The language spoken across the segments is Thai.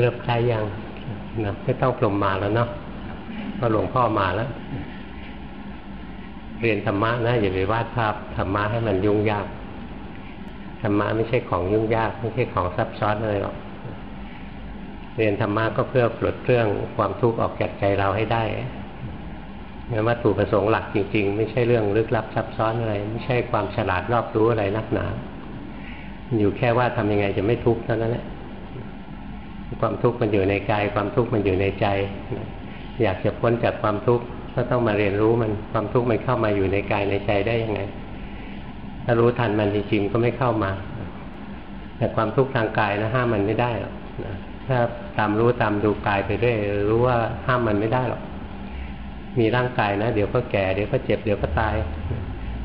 เริ่มใช้ยังนะไม่ต้องปลมมาแล้วเนาะพอหลวงพ่อมาแล้ว เรียนธรรมะนะอย่าไปวาดภาพธรรมะให้มันยุ่งยากธรรมะไม่ใช่ของยุ่งยากไม่ใช่ของซับซ้อนอะไรหรอกเรียนธรรมะก็เพื่อปลดเครื่องความทุกข์ออกจากใจเราให้ได้เมื่อวัตถุประสงค์หลักจริง ๆ ไม่ใช่เรื่องลึกลับซับซ้อนอะไร ไม่ใช่ความฉลาดรอบรู้อะไรนักหนา อยู่แค่ว่าทำยังไงจะไม่ทุกข์เท่านั้นแหละ ความทุกข์มันอยู่ในกาย ความทุกข์มันอยู่ในใจ อยากจะพ้นจากความทุกข์ก็ต้องมาเรียนรู้มันความทุกข์มันเข้ามาอยู่ในกายในใจได้ยังไงถ้ารู้ทันมันจริงๆก็ไม่เข้ามา แต่ความทุกข์ทางกายนะห้ามมันไม่ได้หรอกนะถ้าตามรู้ตามดูกายไปเรื่อยรู้ว่าห้ามมันไม่ได้หรอกมีร่างกายนะ เดี๋ยวก็แก่เดี๋ยวก็เจ็บเดี๋ยวก็ตาย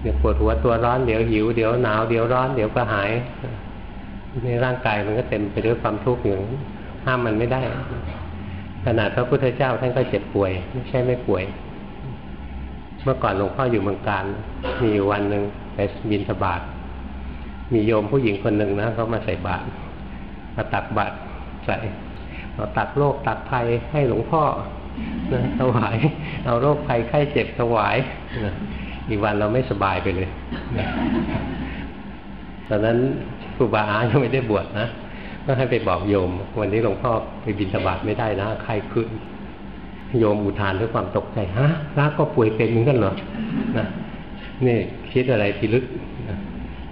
เดี๋ยวปวดหัวตัวร้อนเดี๋ยวหิวเดี๋ยวหนาวเดี๋ยวร้อนเดี๋ยวก็หายในร่างกายมันก็เต็มไปด้วยความทุกข์อยู่ ห้ามมันไม่ได้ ขนาดพระพุทธเจ้าท่านก็เจ็บป่วย ไม่ใช่ไม่ป่วย เมื่อก่อนหลวงพ่ออยู่เมืองการ มีวันหนึ่งไปบินสบาทมีโยมผู้หญิงคนหนึ่งนะเขามาใส่บาตรมาตักบาตรใส่เราตักโรคตักภัยให้หลวงพ่อนะถวาย เอาโรคภัยไข้เจ็บถวายนะอีกวันเราไม่สบายไปเลยนะตอนนั้นครูบาอายังไม่ได้บวชนะ ก็ให้ไปบอกโยม วันนี้หลวงพ่อไปบินสบาตไม่ได้นะไข้ขึ้น โยมอุทานด้วยความตกใจฮะพระก็ป่วยเป็นเหมือนกันเหรอนะนี่คิดอะไรทีลึก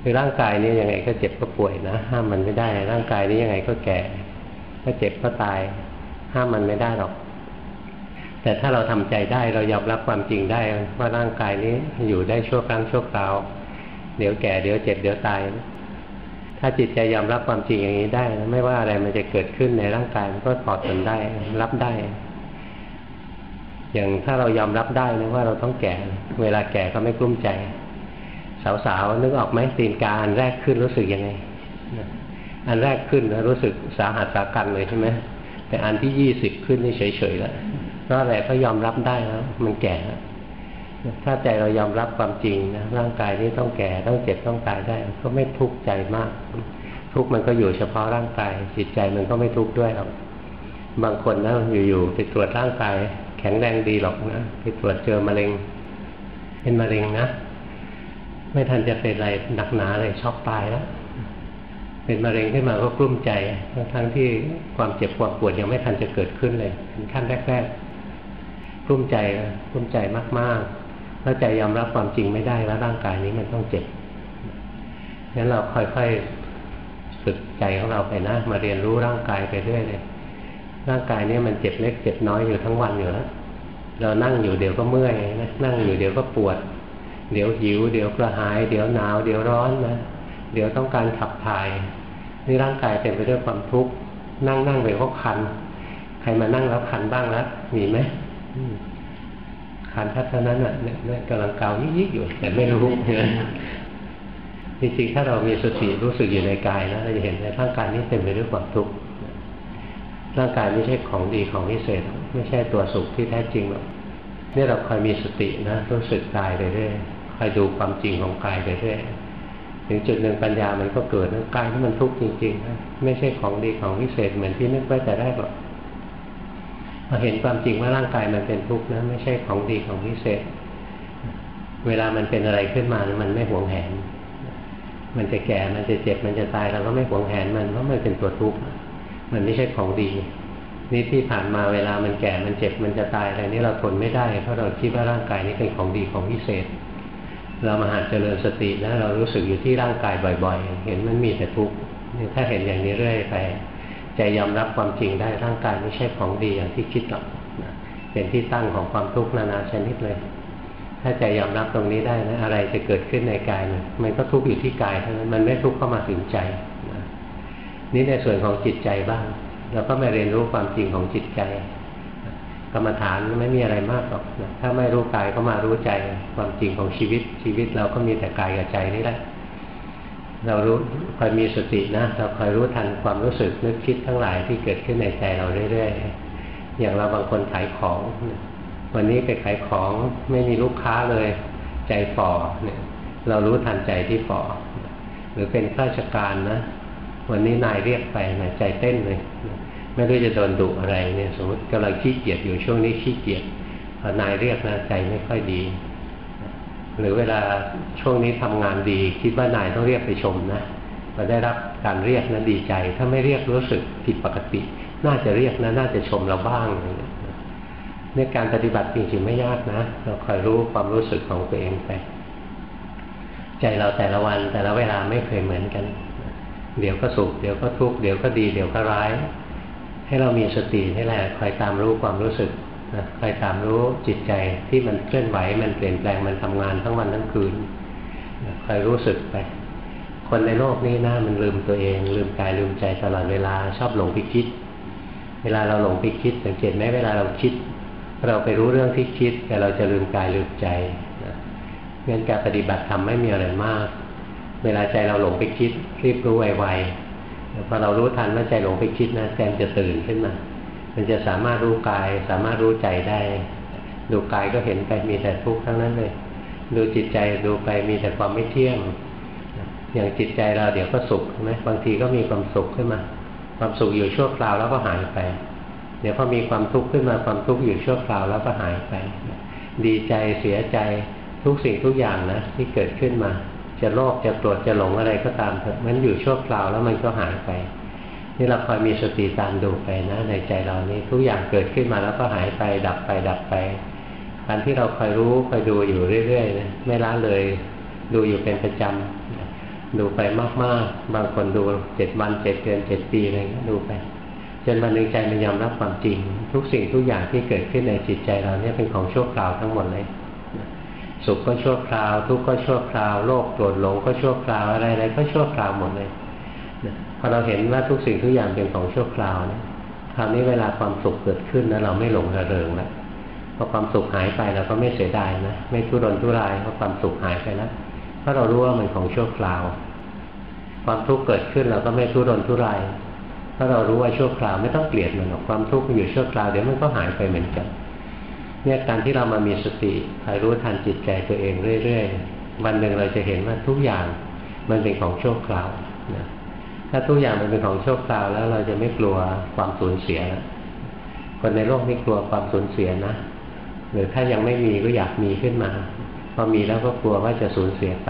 คือร่างกายนี้ยังไงก็เจ็บก็ป่วยนะห้ามมันไม่ได้ ร่างกายนี้ยังไงก็แก่ ก็เจ็บก็ตาย ห้ามมันไม่ได้หรอก แต่ถ้าเราทำใจได้เรายอมรับความจริงได้ ว่าร่างกายนี้อยู่ได้ชั่วครั้งชั่วคราว เดี๋ยวแก่เดี๋ยวเจ็บเดี๋ยวตาย ถ้าจิตใจยอมรับความจริงอย่างนี้ได้ ไม่ว่าอะไรมันจะเกิดขึ้นในร่างกายมันก็ถอดทนได้ รับได้ อย่างถ้าเรายอมรับได้นะว่าเราต้องแก่ เวลาแก่ก็ไม่กลุ้มใจ สาวๆนึกออกไหมตีนกาอันแรกขึ้นรู้สึกยังไงอันแรกขึ้นรู้สึกสาหัสสากันเลยใช่ไหมแต่อันที่ยี่สิบขึ้นนี่เฉยๆแล้วเพราะอะไรก็ยอมรับได้แล้ว มันแก่แล้ว ถ้าใจเรายอมรับความจริงนะร่างกายนี้ต้องแก่ต้องเจ็บต้องตายได้ ก็ไม่ทุกข์ใจมาก ทุกข์มันก็อยู่เฉพาะร่างกาย จิตใจมันก็ไม่ทุกข์ด้วยหรอกบางคนนะอยู่ๆไปตรวจร่างกายแข็งแรงดีหรอกนะไปตรวจเจอมะเร็ง เป็นมะเร็งนะไม่ทันจะเป็นอะไรหนักหนาเลยช็อกตายแล้วเป็นมะเร็งขึ้นมาก็กลุ้มใจ ทั้งที่ความเจ็บความปวดยังไม่ทันจะเกิดขึ้นเลยเป็นขั้นแรกๆกลุ้มใจกลุ้มใจมากๆ แล้วใจยอมรับความจริงไม่ได้แล้วร่างกายนี้มันต้องเจ็บงั้นเราค่อยๆฝึกใจของเราไปนะมาเรียนรู้ร่างกายไปเรื่อยเลยร่างกายนี้มันเจ็บเล็กเจ็บน้อยอยู่ทั้งวันอยู่แล้วเรานั่งอยู่เดี๋ยวก็เมื่อยนะนั่งอยู่เดี๋ยวก็ปวด เดี๋ยวหิว เดี๋ยวกระหาย เดี๋ยวหนาว เดี๋ยวร้อนนะเดี๋ยวต้องการขับถ่ายนี่ร่างกายเต็มไปด้วยความทุกข์นั่งนั่งไปก็คัน ใครมานั่งแล้วคันบ้างแล้วมีไหม คันทัศนั้นอะเนี่ยกำลังเกายิกๆอยู่ แต่ไม่รู้จริงๆถ้าเรามีสติรู้สึกอยู่ในกายนะเราจะเห็นในร่างกายนี้เต็มไปด้วยความทุกข์ร่างกายไม่ใช่ของดีของพิเศษ ไม่ใช่ตัวสุขที่แท้จริงหรอกนี่เราคอยมีสตินะรู้สึกกายไปเรื่อยคอยดูความจริงของกายไปเรื่อยถึงจุดหนึ่งปัญญามันก็เกิดนะกายที่มันทุกข์จริงๆนะไม่ใช่ของดีของพิเศษเหมือนที่นึกไว้แต่แรกหรอก พอเห็นความจริงว่าร่างกายมันเป็นทุกข์นะไม่ใช่ของดีของพิเศษ เวลามันเป็นอะไรขึ้นมามันไม่หวงแหน มันจะแก่ มันจะเจ็บ มันจะตายเราก็ไม่หวงแหนมันเพราะมันเป็นตัวทุกข์ มันไม่ใช่ของดี นี่ที่ผ่านมาเวลามันแก่ มันเจ็บ มันจะตายอะไรนี้เราทนไม่ได้เพราะเราคิดว่าร่างกายนี้เป็นของดีของพิเศษ เรามาหัดเจริญสตินะเรารู้สึกอยู่ที่ร่างกายบ่อย ๆ เห็นมันมีแต่ทุกข์ถ้าเห็นอย่างนี้เรื่อยไป ใจยอมรับความจริงได้ร่างกายไม่ใช่ของดีอย่างที่คิดหรอกเป็นที่ตั้งของความทุกข์นานาชนิดเลย ถ้าใจยอมรับตรงนี้ได้นะอะไรจะเกิดขึ้นในกายมันมันก็ทุกข์อยู่ที่กายเท่านั้นมันไม่ทุกข์เข้ามาถึงใจนี่ในส่วนของจิตใจบ้างเราก็มาเรียนรู้ความจริงของจิตใจกรรมฐานไม่มีอะไรมากหรอกนะถ้าไม่รู้กายก็มารู้ใจความจริงของชีวิตชีวิตเราก็มีแต่กายกับใจนี่แหละ เรารู้คอยมีสตินะ เราคอยรู้ทันความรู้สึกนึกคิดทั้งหลายที่เกิดขึ้นในใจเราเรื่อยๆ อย่างเราบางคนขายของ วันนี้ไปขายของไม่มีลูกค้าเลยใจฝ่อเนี่ย เรารู้ทันใจที่ฝ่อหรือเป็นข้าราชการนะ วันนี้นายเรียกไปนะใจเต้นเลย ไม่รู้จะโดนดุอะไรเนี่ย สมมติกำลังขี้เกียจอยู่ช่วงนี้ขี้เกียจพอนายเรียกนะใจไม่ค่อยดี หรือเวลาช่วงนี้ทำงานดี คิดว่านายต้องเรียกไปชมนะพอได้รับการเรียกนะดีใจ ถ้าไม่เรียกรู้สึกผิดปกติ น่าจะเรียกนะน่าจะชมเราบ้างเนี่ยการปฏิบัติจริงๆไม่ยากนะ เราคอยรู้ความรู้สึกของตัวเองไป ใจเราแต่ละวันแต่ละเวลาไม่เคยเหมือนกัน เดี๋ยวก็สุขเดี๋ยวก็ทุกข์เดี๋ยวก็ดี เดี๋ยวก็ร้าย ให้เรามีสตินี่แหละคอยตามรู้ความรู้สึก นะคอยตามรู้จิตใจที่มันเคลื่อนไหว มันเปลี่ยนแปลงมันทำงานทั้งวันทั้งคืนคอยรู้สึกไป คนในโลกนี้นะมันลืมตัวเอง ลืมกายลืมใจตลอดเวลาชอบหลงไปคิด เวลาเราหลงไปคิดสังเกตไหมเวลาเราคิด เราไปรู้เรื่องที่คิด แต่เราจะลืมกายลืมใจนะงั้นการปฏิบัติทำไม่มีอะไรมาก เวลาใจเราหลงไปคิดรีบรู้ไวๆพอเรารู้ทันว่าใจหลงไปคิดนะใจจะตื่นขึ้นมา มันจะสามารถรู้กาย สามารถรู้ใจได้ ดูกายก็เห็นไปมีแต่ทุกข์ทั้งนั้นเลย ดูจิตใจดูไปมีแต่ความไม่เที่ยง อย่างจิตใจเราเดี๋ยวก็สุขใช่ไหมบางทีก็มีความสุขขึ้นมา ความสุขอยู่ชั่วคราวแล้วก็หายไป เดี๋ยวพอมีความทุกข์ขึ้นมาความทุกข์อยู่ชั่วคราวแล้วก็หายไป ดีใจเสียใจทุกสิ่งทุกอย่างนะที่เกิดขึ้นมา จะโลภจะโกรธจะหลงอะไรก็ตามเถอะมันอยู่ชั่วคราวแล้วมันก็หายไป นี่เราคอยมีสติตามดูไปนะ ในใจเรานี้ทุกอย่างเกิดขึ้นมาแล้วก็หายไปดับไปดับไปการที่เราคอยรู้คอยดูอยู่เรื่อยๆนะไม่ละเลย ดูอยู่เป็นประจำดูไปมากๆ บางคนดูเจ็ดวันเจ็ดเดือนเจ็ดปีอะไรก็ดูไปจนวันนึงใจมันยอมรับความจริง ทุกสิ่งทุกอย่างที่เกิดขึ้นในจิตใจเราเนี่ยเป็นของชั่วคราวทั้งหมดเลยสุขก็ชั่วคราว ทุกข์ก็ชั่วคราว โลภโกรธหลงก็ชั่วคราวอะไรอะไรก็ชั่วคราวหมดเลย พอเราเห็นว่าทุกสิ่งทุกอย่างเป็นของชั่วคราวเนี่ยคราวนี้เวลาความสุขเกิดขึ้นนะเราไม่หลงระเริงแล้วพอความสุขหายไปเราก็ไม่เสียดายนะไม่ทุรนทุรายเพราะความสุขหายไปแล้วเพราะเรารู้ว่ามันของชั่วคราว ความทุกข์เกิดขึ้นเราก็ไม่ทุรนทุรายถ้าเรารู้ว่าชั่วคราวไม่ต้องเกลียดมันหรอกความทุกข์มันอยู่ชั่วคราวเดี๋ยวมันก็หายไปเหมือนกันเนี่ยการที่เรามามีสติคอยรู้ทันจิตใจตัวเองเรื่อยๆวันหนึ่งเราจะเห็นว่าทุกอย่างมันเป็นของชั่วคราวนะ ถ้าทุกอย่างมันเป็นของโชั่วคราวแล้วเราจะไม่กลัวความสูญเสีย คนในโลกไม่กลัวความสูญเสียนะหรือถ้ายังไม่มีก็อยากมีขึ้นมา พอมีแล้วก็กลัวว่าจะสูญเสียไป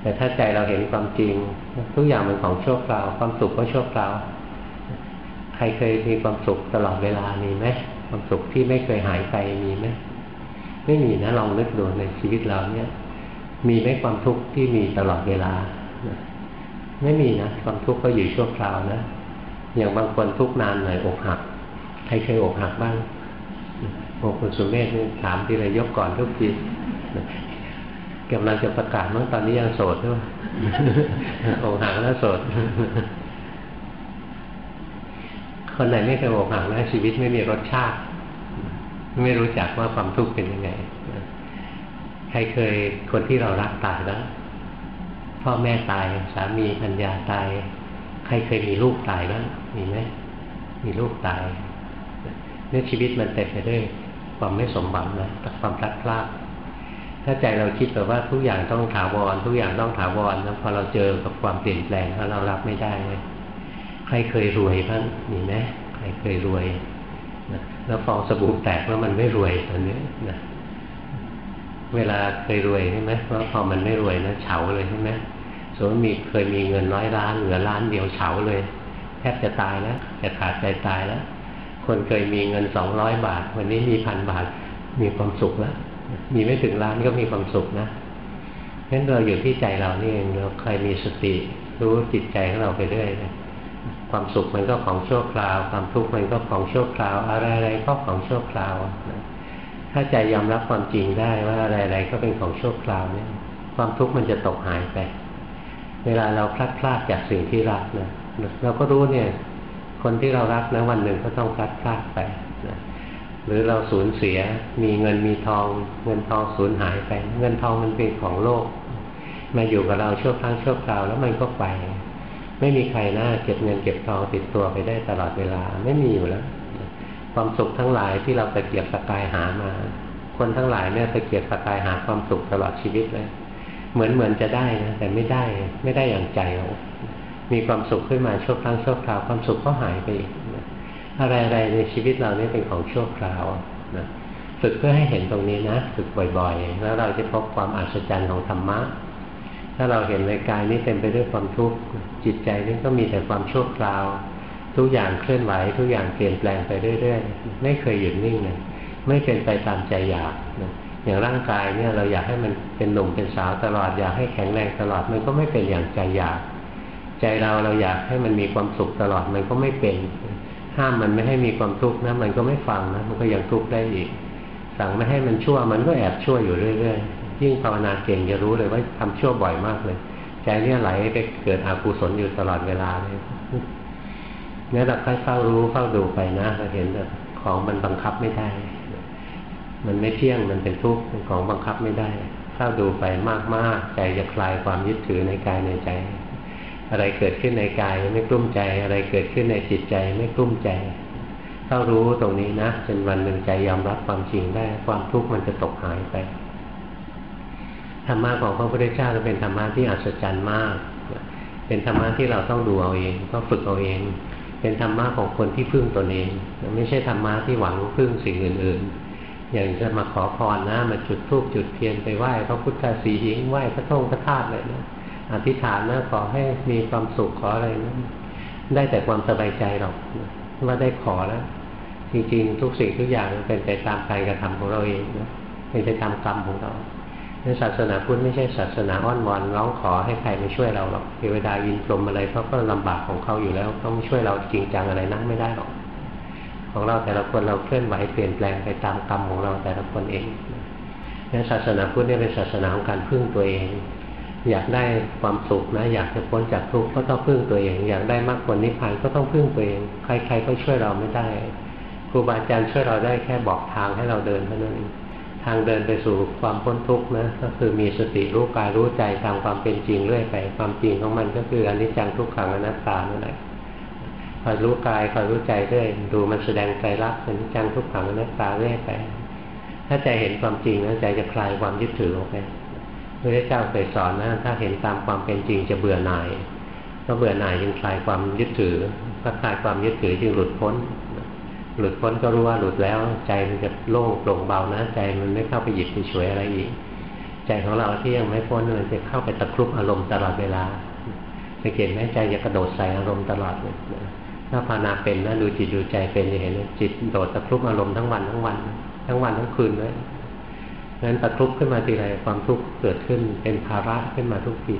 แต่ถ้าใจเราเห็นความจริง ทุกอย่างเป็นของชั่วคราว ความสุขก็ชั่วคราว ใครเคยมีความสุขตลอดเวลามีไหมความสุขที่ไม่เคยหายไปมีไหมไม่มีนะลองนึกดูในชีวิตเราเนี่ย มีไหมความทุกข์ที่มีตลอดเวลา ไม่มีนะความทุกข์ก็อยู่ชั่วคราวนะอย่างบางคนทุกนานหน่อยอกหัก ใครเคยอกหักบ้างโอ้คุณสุเมธถามทีไรยกก่อนทุกทีกำลังจะประกาศเมื่อตอนนี้ยังโสดด้วยอกหักแล้วโสด คนไหนไม่เคยอกหักนะชีวิตไม่มีรสชาติ ไม่รู้จักว่าความทุกข์เป็นยังไง ใครเคยคนที่เรารักตายแล้ว พ่อแม่ตาย สามีพัญญาตาย ใครเคยมีลูกตายบ้างมีไหมมีลูกตายเนี่ยชีวิตมันเต็มไปด้วยความไม่สมบัตินะความพลัดพรากถ้าใจเราคิดแบบว่าทุกอย่างต้องถาวร ทุกอย่างต้องถาวรแล้วพอเราเจอกับความเปลี่ยนแปลงแล้วเรารับไม่ได้เลยใครเคยรวยบ้างมีไหมใครเคยรวยนะแล้วฟองสบู่แตกแล้วมันไม่รวยตอนนี้นะเวลาเคยรวยใช่ไหมว่าพอมันไม่รวยนะเฉาเลยใช่ไหม สมมติมีเคยมีเงินน้อยล้านเหลือล้านเดียวเฉาเลย แทบจะตายแล้วจะขาดใจตายแล้ว คนเคยมีเงินสองร้อยบาท วันนี้มีพันบาทมีความสุขแล้วมีไม่ถึงล้านก็มีความสุขนะงั้นเราอยู่ที่ใจเรานี่เองเราใครมีสติ รู้จิตใจของเราไปเรื่อยนะความสุขมันก็ของชั่วคราว ความทุกข์มันก็ของชั่วคราว อะไรๆก็ของชั่วคราวนะถ้าใจยอมรับความจริงได้ว่าอะไรๆก็เป็นของชั่วคราวเนี่ยความทุกข์มันจะตกหายไป เวลาเราพลัดพรากจากสิ่งที่รักนะเราก็รู้เนี่ย คนที่เรารักนะวันหนึ่งก็ต้องพลัดพรากไปนะหรือเราสูญเสียมีเงินมีทอง เงินทองสูญหายไป เงินทองมันเป็นของโลก มาอยู่กับเราชั่วครั้งชั่วคราวแล้วมันก็ไป ไม่มีใครน่าเก็บเงินเก็บทองติดตัวไปได้ตลอดเวลาไม่มีอยู่แล้ว ความสุขทั้งหลายที่เราตะเกียบตะกายหามา คนทั้งหลายเนี่ยตะเกียบตะกายหาความสุขตลอดชีวิตเลย เหมือนเหมือนจะได้นะแต่ไม่ได้ไม่ได้อย่างใจเรามีความสุขขึ้นมาชั่วครั้งชั่วคราวความสุขก็หายไปอีกอะไรๆในชีวิตเรานี่เป็นของชั่วคราวนะฝึกเพื่อให้เห็นตรงนี้นะฝึกบ่อยๆ แล้วเราจะพบความอัศจรรย์ของธรรมะ ถ้าเราเห็นในกายนี้เต็มไปด้วยความทุกข์จิตใจนี่ก็มีแต่ความชั่วคราว ทุกอย่างเคลื่อนไหว ทุกอย่างเปลี่ยนแปลงไปเรื่อยๆ ไม่เคยหยุดนิ่งเลยไม่เป็นไปตามใจอยากนะ อย่างร่างกายเนี่ยเราอยากให้มันเป็นหนุ่มเป็นสาวตลอดอยากให้แข็งแรงตลอดมันก็ไม่เป็นอย่างใจอยาก ใจเราเราอยากให้มันมีความสุขตลอดมันก็ไม่เป็น ห้ามมันไม่ให้มีความทุกข์นะมันก็ไม่ฟังนะมันก็ยังทุกข์ได้อีก สั่งไม่ให้มันชั่วมันก็แอบชั่วอยู่เรื่อยๆยิ่งภาวนาเก่งจะรู้เลยว่าทำชั่วบ่อยมากเลย ใจเนี่ยไหลไปเกิดอกุศลอยู่ตลอดเวลาเลยเนี่ยเราค่อยเฝ้ารู้เฝ้าดูไปนะเราเห็นแบบของมันบังคับไม่ได้ มันไม่เที่ยงมันเป็นทุกข์เป็นของบังคับไม่ได้ถ้าดูไปมากๆใจจะคลายความยึดถือในกายในใจ อะไรเกิดขึ้นในกายไม่กลุ้มใจ อะไรเกิดขึ้นในจิตใจไม่กลุ้มใจถ้ารู้ตรงนี้นะจนวันหนึ่งใจยอมรับความจริงได้ ความทุกข์มันจะตกหายไปธรรมะของพระพุทธเจ้าจะเป็นธรรมะที่อัศจรรย์มาก เป็นธรรมะที่เราต้องดูเอาเองต้องฝึกเอาเอง เป็นธรรมะของคนที่พึ่งตนเอง ไม่ใช่ธรรมะที่หวังพึ่งสิ่งอื่น ๆ อย่างจะมาขอพรนะมาจุดธูปจุดเทียนไปไหว้พระพุทธสีหิงไหว้พระท่งพระธาตุเลยนะอธิษฐานนะขอให้มีความสุขขออะไรนะได้แต่ความสบายใจหรอกว่าได้ขอแล้ว จริงๆ ทุกสิ่งทุกอย่างเป็นไปตามการกระทำของเราเองนะเป็นไปตามกรรมของเราในศาสนาพุทธไม่ใช่ศาสนาอ้อนวอนร้องขอให้ใครมาช่วยเราหรอกเทวดายินพรมอะไรเขาก็ลำบากของเขาอยู่แล้วต้องช่วยเราจริงจังอะไรนั่งไม่ได้หรอก ของเราแต่ละคนเราเคลื่อนไหวเปลี่ยนแปลงไปตามกรรมของเราแต่ละคนเองนั้นศาสนาพุทธเนี่ยเป็นศาสนาของการพึ่งตัวเอง อยากได้ความสุขนะ อยากจะพ้นจากทุกข์ก็ต้องพึ่งตัวเอง อยากได้มรรคผลนิพพานก็ต้องพึ่งตัวเอง ใครๆก็ช่วยเราไม่ได้ครูบาอาจารย์ช่วยเราได้แค่บอกทางให้เราเดินเท่านั้นเองทางเดินไปสู่ความพ้นทุกข์นะก็คือมีสติรู้กายรู้ใจตามความเป็นจริงเรื่อยไป ความจริงของมันก็คืออนิจจังทุกขังอนัตตานั่นแหละ คอยรู้กายคอยรู้ใจด้วย ดูมันแสดงใจรักเป็นจังทุกขังอนัตตาเรื่อยไป ถ้าใจเห็นความจริงนะใจจะคลายความยึดถือออกไปพระเจ้าเคยสอนนะถ้าเห็นตามความเป็นจริงจะเบื่อหน่ายก็เบื่อหน่ายจึงคลายความยึดถือถ้าคลายความยึดถือจึงหลุดพ้น หลุดพ้นก็รู้ว่าหลุดแล้ว ใจมันจะโล่งโปร่งเบานะ ใจมันไม่เข้าไปหยิบไปช่วยอะไรอีก ใจของเราที่ยังไม่พ้นมันจะเข้าไปตะครุบอารมณ์ตลอดเวลาสังเกตไหมใจจะกระโดดใส่อารมณ์ตลอดเลย ถ้าภาวนาเป็นนะดูจิตดูใจเป็นจะเห็นจิตโดดตะครุบอารมณ์ทั้งวันทั้งวัน ทั้งวันทั้งคืนเลยงั้นตะครุบขึ้นมาทีไรความทุกข์เกิดขึ้นเป็นภาระขึ้นมาทุกที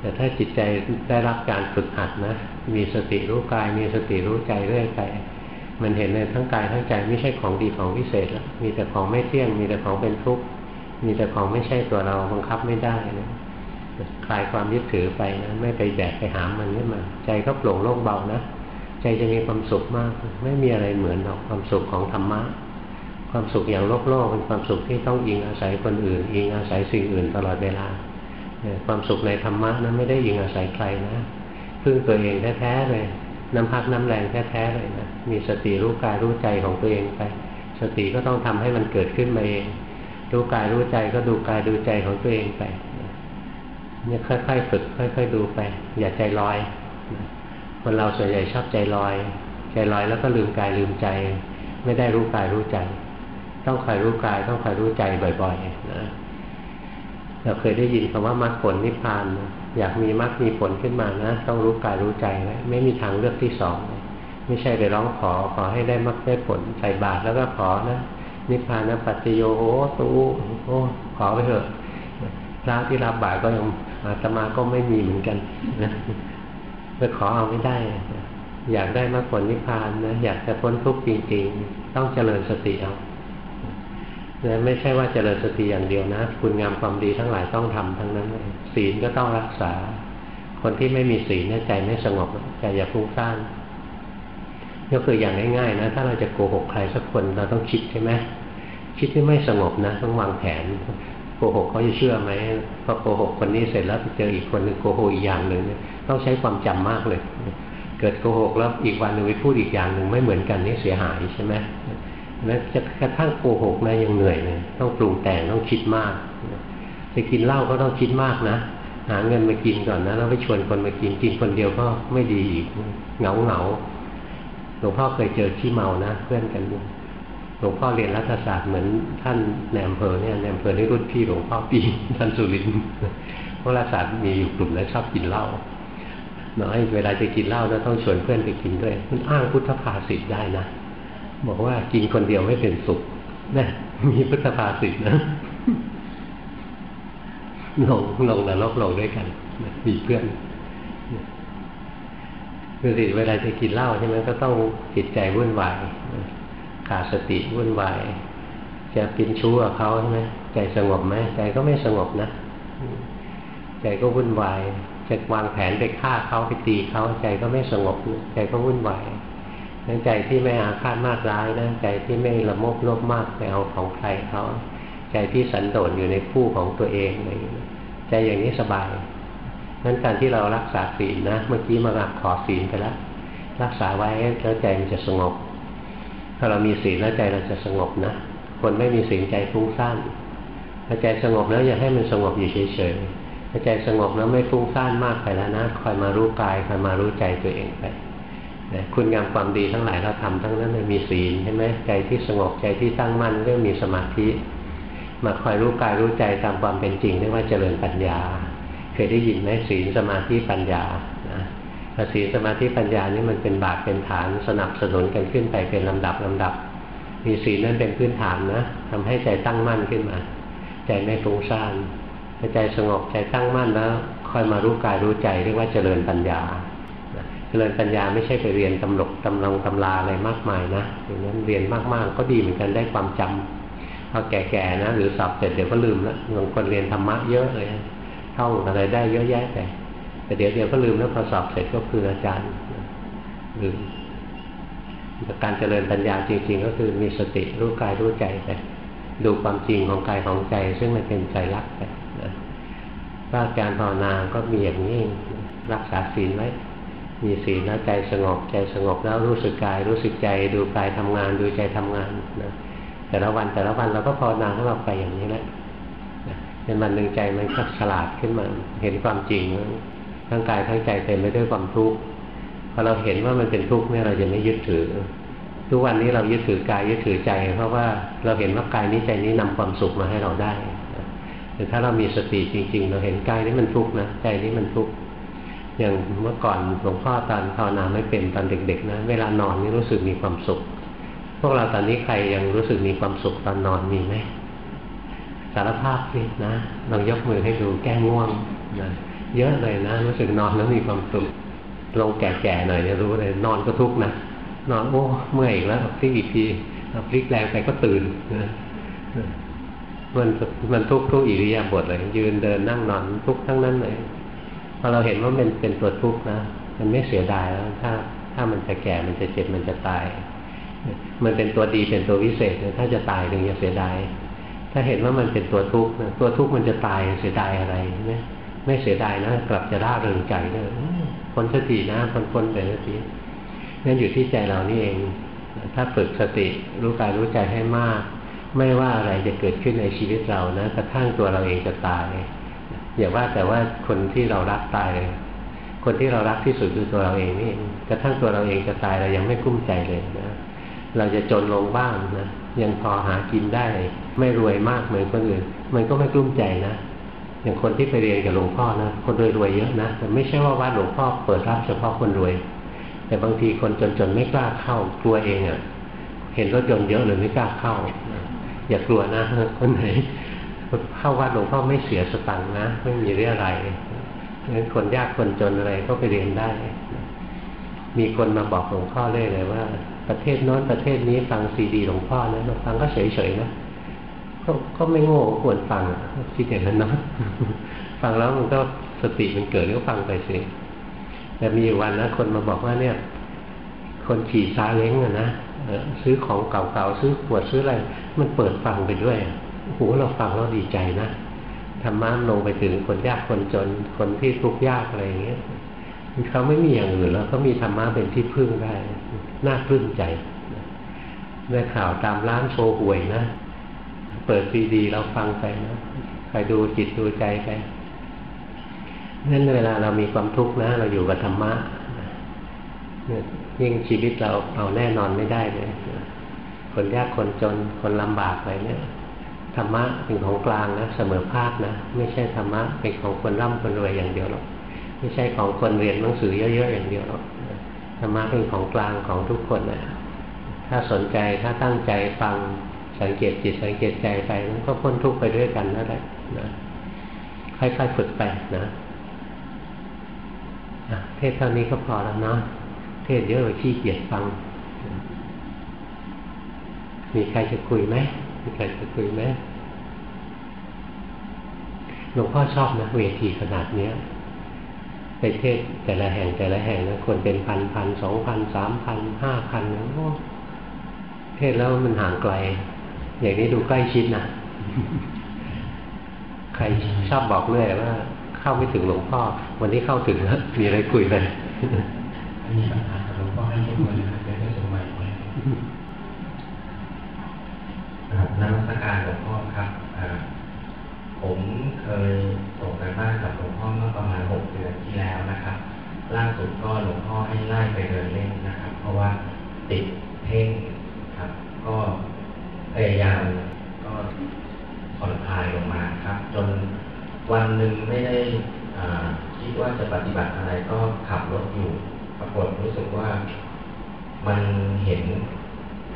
แต่ถ้าจิตใจได้รับการฝึกหัดนะมีสติรู้กาย มีสติรู้ใจเรื่อยไปมันเห็นเลยทั้งกายทั้งใจไม่ใช่ของดีของวิเศษแล้วมีแต่ของไม่เที่ยง มีแต่ของเป็นทุกข์มีแต่ของไม่ใช่ตัวเราบังคับไม่ได้นะ คลายความยึดถือไปนะไม่ไปแบกไปหามมันขึ้นมาใจก็โปร่งโล่งเบานะใจจะมีความสุขมาก ไม่มีอะไรเหมือนหรอกความสุขของธรรมะความสุขอย่างโลกโลกเป็นความสุขที่ต้องอิงอาศัยคนอื่น อิงอาศัยสิ่งอื่นตลอดเวลาความสุขในธรรมะนั้นไม่ได้อิงอาศัยใครนะพึ่งตัวเองแท้ๆเลยน้ำพักน้ำแรงแท้ๆเลยนะมีสติรู้กายรู้ใจของตัวเองไป สติก็ต้องทำให้มันเกิดขึ้นมาเอง รู้กายรู้ใจก็ดูกายดูใจของตัวเองไป เนี่ยค่อยๆฝึก ค่อย ๆ ดูไป อย่าใจลอยคนเราส่วนใหญ่ชอบใจลอย ใจลอยแล้วก็ลืมกายลืมใจ ไม่ได้รู้กายรู้ใจ ต้องคอยรู้กาย ต้องคอยรู้ใจบ่อยๆนะเราเคยได้ยินคำว่ามรรคผลนิพพาน อยากมีมรรคมีผลขึ้นมานะ ต้องรู้กายรู้ใจไว้ไม่มีทางเลือกที่สองไม่ใช่ไปร้องขอขอให้ได้มรรคได้ผลใส่บาตรแล้วก็ขอนะนิพพานนะปัจจโยโหตูโอ้ขอไปเถอะพระที่รับบาตรก็ยัง อาตมาก็ไม่มีเหมือนกันนะไปขอเอาไม่ได้ อยากได้มรรคผลนิพพานนะอยากจะพ้นทุกข์จริงๆ ต้องเจริญสติเอานะไม่ใช่ว่าเจริญสติอย่างเดียวนะ คุณงามความดีทั้งหลายต้องทำทั้งนั้น ศีลก็ต้องรักษา คนที่ไม่มีศีลใจไม่สงบใจอย่าฟุ้งซ่านก็คืออย่างง่ายๆนะ ถ้าเราจะโกหกใครสักคนเราต้องคิดใช่ไหมคิดที่ไม่สงบนะ ต้องวางแผน กหกเขาจะเชื่อไหมพอโกหกคนนี้เสร็จแล้วไปเจออีกคนหนึ่งโกหกอีกอย่างหนึ่งต้องใช้ความจำมากเลย เกิดโกหกแล้วอีกวันหนึ่งไปพูดอีกอย่างหนึ่งไม่เหมือนกันนี่เสียหายใช่ไหมแล้วจะกระทั่งโกหกนะยังเหนื่อยเลยต้องปรุงแต่งต้องคิดมากจะกินเหล้าก็ต้องคิดมากนะหาเงินมากินก่อนนะแล้วไปชวนคนมากินกินคนเดียวก็ไม่ดีอีกเหงาเหงาหลวงพ่อเคยเจอที่เมานะ เพื่อนกัน หลวงพ่อเรียนรัฐศาสตร์เหมือนท่านแนมเพอเนี่ยแนมเพอนี่รุ่นพี่หลวงพ่อปีท่านสุรินทร์เพราะรัฐศาสตร์มีอยู่กลุ่มแล้วชอบกินเหล้าน้อยเวลาจะกินเหล้าแล้วต้องชวนเพื่อนไปกินด้วยมันอ้างพุทธภาษิตได้นะ บอกว่ากินคนเดียวไม่เป็นสุขนะมีพุทธภาษิตนะลงลงนรกลงด้วยกันมีเพื่อนคือสิเวลาจะกินเหล้าใช่ไหมก็ต้องจิตใจวุ่นวาย ขาดสติวุ่นวายจะเปินชู้กับเขาใช่ไหมใจสงบไหมใจก็ไม่สงบนะ ใจก็วุ่นวายจะวางแผนไปฆ่าเขาไปตีเขาใจก็ไม่สงบใจก็วุ่นวายนั้นใจที่ไม่อาฆาตมากร้ายนะใจที่ไม่ละโมบโลภมากไปเอาของใครเขาใจที่สันโดษอยู่ในผู้ของตัวเองอะไรอย่างนี้ใจอย่างนี้สบายนั้นการที่เรารักษาศีลนะ เมื่อกี้มาขอศีลไปแล้วรักษาไว้แล้วใจมันจะสงบ ถ้าเรามีศีลแล้วใจเราจะสงบนะ คนไม่มีศีลใจฟุ้งซ่านถ้าใจสงบแล้วอย่าให้มันสงบอยู่เฉยๆถ้าใจสงบแล้วไม่ฟุ้งซ่านมากไปแล้วนะ คอยมารู้กายคอยมารู้ใจตัวเองไปนะคุณงามความดีทั้งหลายเราทำทั้งนั้นเลยมีศีลใช่ไหมใจที่สงบใจที่ตั้งมั่นเรื่องมีสมาธิ มาคอยรู้กายรู้ใจตามความเป็นจริงเรียกว่าเจริญปัญญา เคยได้ยินไหมศีลสมาธิปัญญา ศีสมาธิปัญญานี่มันเป็นบาทเป็นฐานสนับสนุนกันขึ้นไปเป็นลำดับลำดับ มีศีลนั่นเป็นพื้นฐานนะทำให้ใจตั้งมั่นขึ้นมา ใจไม่ฟุ้งซ่านใจสงบใจตั้งมั่นแล้วค่อยมารู้กายรู้ใจเรียกว่าเจริญปัญญาเจริญปัญญาไม่ใช่ไปเรียนตำลกตำลงตำราอะไรมากมายนะอย่างนั้นเรียนมากๆ ก็ดีเหมือนกันได้ความจำพอแก่ๆนะ หรือสอบเสร็จเดี๋ยวก็ลืมแล้วบางคนเรียนธรรมะเยอะเลยท่องอะไรได้เยอะแยะแต่ แต่เดี๋ยวเดียวก็ลืมแล้วพอสอบเสร็จก็คืออาจารย์ลืมการเจริญปัญญาจริง ๆ ก็คือมีสติรู้กายรู้ใจไปดูความจริงของกายของใจ ซึ่งมันเป็นใจรักไปนะการภาวนาก็มีอย่างนี้รักษาศีลไว้ มีศีลแล้วใจสงบใจสงบแล้วรู้สึกกายรู้สึกใจ ดูกายทำงานดูใจทำงานนะแต่ละวันแต่ละวันเราก็ภาวนาของเราไปอย่างนี้แหละเป็นวันหนึ่งใจมันก็ฉลาดขึ้นมาเห็นความจริง ทั้งกายทั้งใจเต็มไปด้วยความทุกข์พอเราเห็นว่ามันเป็นทุกข์เนี่ยเราจะไม่ยึดถือ ทุกวันนี้เรายึดถือกายยึดถือใจ เพราะว่าเราเห็นว่ากายนี้ใจนี้นำความสุขมาให้เราได้แต่ถ้าเรามีสติจริง ๆ เราเห็นกายนี้มันทุกข์นะใจนี้มันทุกข์อย่างเมื่อก่อนหลวงพ่อตอนภาวนาไม่เป็นตอนเด็ก ๆ นะ เวลานอนนี่รู้สึกมีความสุข พวกเราตอนนี้ใครยังรู้สึกมีความสุขตอนนอนมีไหมสารภาพสินะลองยกมือให้ดูแก้ง่วงนะ เยอะเลยนะรู้สึกนอนแล้วมีความสุขลงแก่ๆหน่อยเนี่ยรู้เลยนอนก็ทุกข์นะนอนโอ้เมื่อยอีกแล้วพลิกอีกทีพลิกแรงไปก็ตื่นนะมันมันทุกข์ทุกอิริยาบถเลย ยืนเดินนั่งนอนทุกข์ทั้งนั้นเลยพอเราเห็นว่ามันเป็นตัวทุกข์นะมันไม่เสียดายแล้วถ้า ถ้ามันจะแก่มันจะเจ็บมันจะตาย มันเป็นตัวดีเป็นตัววิเศษถ้าจะตายถึงจะเสียดายถ้าเห็นว่ามันเป็นตัวทุกข์ตัวทุกข์มันจะตายเสียดายอะไรไหม ไม่เสียดายนะกลับจะร่าเริงใจเลยพ้นสตินะพ้นพ้นไปสตินั่นอยู่ที่ใจเรานี่เอง ถ้าฝึกสติรู้กายรู้ใจให้มาก ไม่ว่าอะไรจะเกิดขึ้นในชีวิตเรานะกระทั่งตัวเราเองจะตายอย่าว่าแต่ว่าคนที่เรารักตายเลย คนที่เรารักที่สุดคือตัวเราเองนี่กระทั่งตัวเราเองจะตายเรายังไม่กุ้มใจเลยนะเราจะจนลงบ้างนะยังพอหากินได้ ไม่รวยมากเหมือนคนอื่น มันก็ไม่กลุ้มใจนะ อย่างคนที่ไปเรียนกับหลวงพ่อนะ คนรวยรวยเยอะนะแต่ไม่ใช่ว่าวัดหลวงพ่อเปิดรับเฉพาะคนรวย แต่บางทีคนจนๆไม่กล้าเข้ากลัวเองอะ่ะ เห็นรถยนต์เยอะเลยไม่กล้าเข้า อย่ากลัวนะคนไหนเข้าวัดหลวงพ่อไม่เสียสตังค์นะ ไม่มีเรื่องอะไรงั้นคนยากคนจนอะไรก็ไปเรียนได้ มีคนมาบอกหลวงพ่อเลยเลยว่า ประเทศโน้นประเทศนี้ฟังซีดีหลวงพ่อนะฟังก็เฉยๆนะ ก็ก็ไม่โง่ควรฟังคิดอย่างนั้นนะฟังแล้วมันก็สติมันเกิดก็ฟังไปสิแต่มีวันนะคนมาบอกว่าเนี่ย คนขี่ซาเล้งอะนะซื้อของเก่าๆซื้อขวดซื้ออะไรมันเปิดฟังไปด้วยโอ้โหเราฟังแล้วดีใจนะธรรมะลงไปถึงคนยากคนจนคนที่ทุกข์ยากอะไรอย่างเงี้ยเขาไม่มีอย่างอื่นแล้วก็มีธรรมะเป็นที่พึ่งได้ น่าปลื้มใจได้ข่าวตามร้านโชว์หวยนะ เปิดซีดีเราฟังไปนะใครดูจิตดูใจไปนั่นเวลาเรามีความทุกข์นะ เราอยู่กับธรรมะเนี่ยยิ่งชีวิตเราเอาแน่นอนไม่ได้เลยคนยากคนจนคนลำบากอะไรเนี่ยธรรมะเป็นของกลางนะเสมอภาคนะไม่ใช่ธรรมะเป็นของคนร่ำคนรวยอย่างเดียวหรอกไม่ใช่ของคนเรียนหนังสือเยอะๆอย่างเดียวหรอกธรรมะเป็นของกลางของทุกคนนะถ้าสนใจถ้าตั้งใจฟัง สังเกตจิตสังเกตใจไปมันก็พ้นทุกข์ไปด้วยกันนั่นแหละนะค่อยๆฝึกไปนะเทศเท่านี้ก็พอแล้วนะเทศเยอะเลยขี้เกียจฟัง มีใครจะคุยไหมมีใครจะคุยไหมหลวงพ่อชอบนะเวทีขนาดเนี้ยไปเทศแต่ละแห่งแต่ละแห่งนะคนเป็นพันพันสองพันสามพันห้าพันนะเทศแล้วมันห่างไกล อย่างนี้ดูใกล้ชิดนะใครชอบบอกเรื่อยว่า เข้าไม่ถึงหลวงพ่อ วันนี้เข้าถึงแล้วมีอะไรคุยเลยมีปัญหากับหลวงพ่อให้ทุกคนนะจะได้สมัยไหมนักสักการหลวงพ่อครับผมเคยส่งกันบ้านกับหลวงพ่อเมื่อประมาณหกเดือนที่แล้วนะครับ ล่าสุดก็หลวงพ่อให้ไล่ไปเดินเล่นนะครับ เพราะว่าติดเพ่งครับ ก็ พยายามก็ผ่อนคลายลงมาครับ จนวันหนึ่งไม่ได้คิดว่าจะปฏิบัติอะไรก็ขับรถอยู่ปรากฏรู้สึกว่ามันเห็น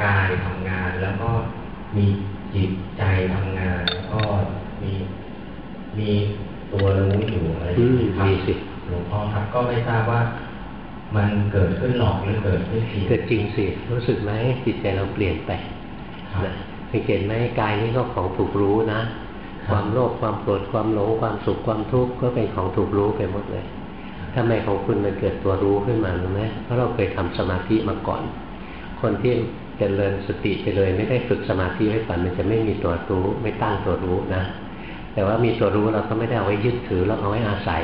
กายทำงานแล้วก็มีจิตใจทำงาน แล้วก็มีมีตัวรู้อยู่อะไรอย่างนี้ครับหลวงพ่อครับ ก็ไม่ทราบว่ามันเกิดขึ้นหลอกหรือเกิดขึ้นจริงเกิดจริงสิ รู้สึกไหมจิตใจเราเปลี่ยนไป สังเกตไหมกายนี่ก็ของถูกรู้นะ ความโลภความโกรธความหลงความสุขความทุกข์ก็เป็นของถูกรู้ไปหมดเลยทำไมของคุณมันเกิดตัวรู้ขึ้นมารู้ไหมเพราะเราเคยทำสมาธิมาก่อน คนที่จเจริญสติไปเลย ไม่ได้ฝึกสมาธิไว้ก่อนมันจะไม่มีตัวรู้ไม่ตั้งตัวรู้นะ แต่ว่ามีตัวรู้เราก็ไม่ได้เอาไว้ยึดถือเราเอาไว้อาศัย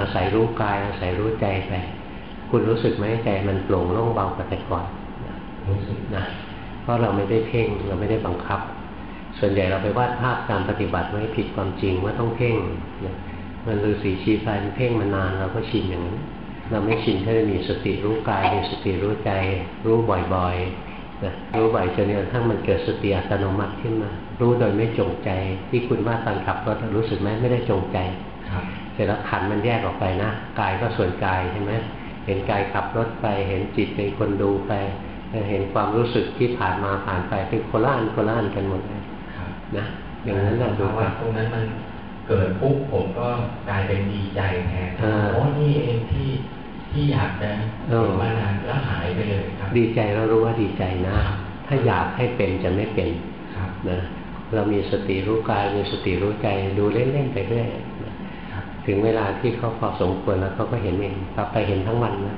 อาศัยรู้กายอาศัยรู้ใจไป คุณรู้สึกไหมใจมันโปร่งโล่งเบากว่าแต่ก่อนรู้สึกนะเพ ราะเราไม่ได้เพ่งเราไม่ได้บังคับ ส่วนใหญ่เราไปวาดภาพการปฏิบัติไว้ผิดความจริงว่าต้องเพ่งมันฤาษีชี้ไฟมันเพ่งมานานเราก็ชินอย่างนั้นเราไม่ชินแค่มีสติรู้กายมีสติรู้ใจ รู้บ่อยๆนะรู้บ่อยจนกระทั่งมันเกิดสติอัตโนมัติขึ้นมา รู้โดยไม่จงใจ ที่คุณว่าตอนขับรถรู้สึกไหมไม่ได้จงใจเสร็จแล้วขันมันแยกออกไปนะกายก็ส่วนกายใช่ไหมเห็นกายขับรถไป เห็นจิตเป็นคนดูไป เห็นความรู้สึกที่ผ่านมาผ่านไปเป็นโคล่านโคล่านกันหมดเลยนะอย่างนั้นแหละดูว่าตรงนั้นมันเกิดปุ๊บผมก็กลายเป็นดีใจแทนโอ้นี่เองที่ที่อยากจะมานานแล้วหายไปเลยครับ ดีใจเรารู้ว่าดีใจนะ ถ้าอยากให้เป็นจะไม่เป็นนะเรามีสติรู้กายมีสติรู้ใจดูเล่นๆไปเรื่อยถึงเวลาที่เขาพอสมควรแล้วเขาก็เห็นเองต่อไปเห็นทั้งวันนะ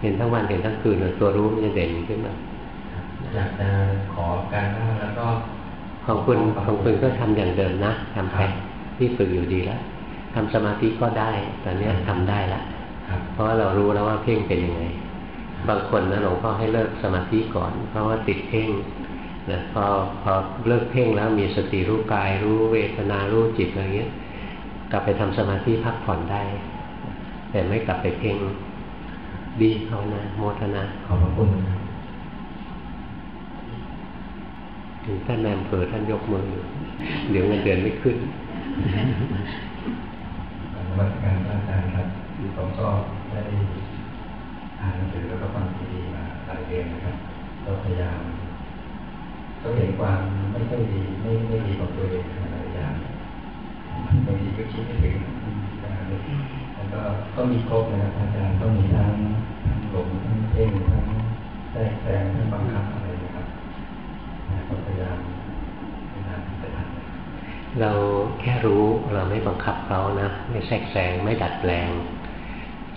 เห็นทั้งวันเห็นทั้งคืนตัวรู้มันจะเด่นขึ้นมาอยากจะขอการบ้างแล้วก็ของคุณของคุณก็ทำอย่างเดิมนะทำไปที่ฝึกอยู่ดีแล้วทำสมาธิก็ได้ตอนนี้ทำได้ละเพราะว่าเรารู้แล้วว่าเพ่งเป็นยังไง บางคนนะหลวงพ่อให้เลิกสมาธิก่อน เพราะว่าติดเพ่งนะพอพอเลิกเพ่งแล้วมีสติรู้กาย รู้เวทนารู้จิตอะไรเงี้ย กลับไปทำสมาธิพักผ่อนได้ แต่ไม่กลับไปเพ่ง ดีภาวนาโมทนาขอบพระคุณถึงท่านแนมเผอท่านยกมือ เดี๋ยวเงินเดือนไม่ขึ้นวัดการอาจารย์ครับผมก็ได้อ่านหนังสือแล้วก็ฟังซีดีมาหลายเดือนนะครับก็พยายามก็เห็นความไม่ค่อยดีไม่ไม่ดีของตัวเองหลายอย่างบางทีก็คิดไม่ถึงแล้ว ก็ก็มีครบนะครับอาจารย์ก็มีทั้งทั้งหลงทั้งเพ่งทั้งแทรกแซงทั้งบังคับอะไรนะครับก็พยายามพยายามจะทำเราแค่รู้เราไม่บังคับเขานะ ไม่แทรกแซงไม่ดัดแปลง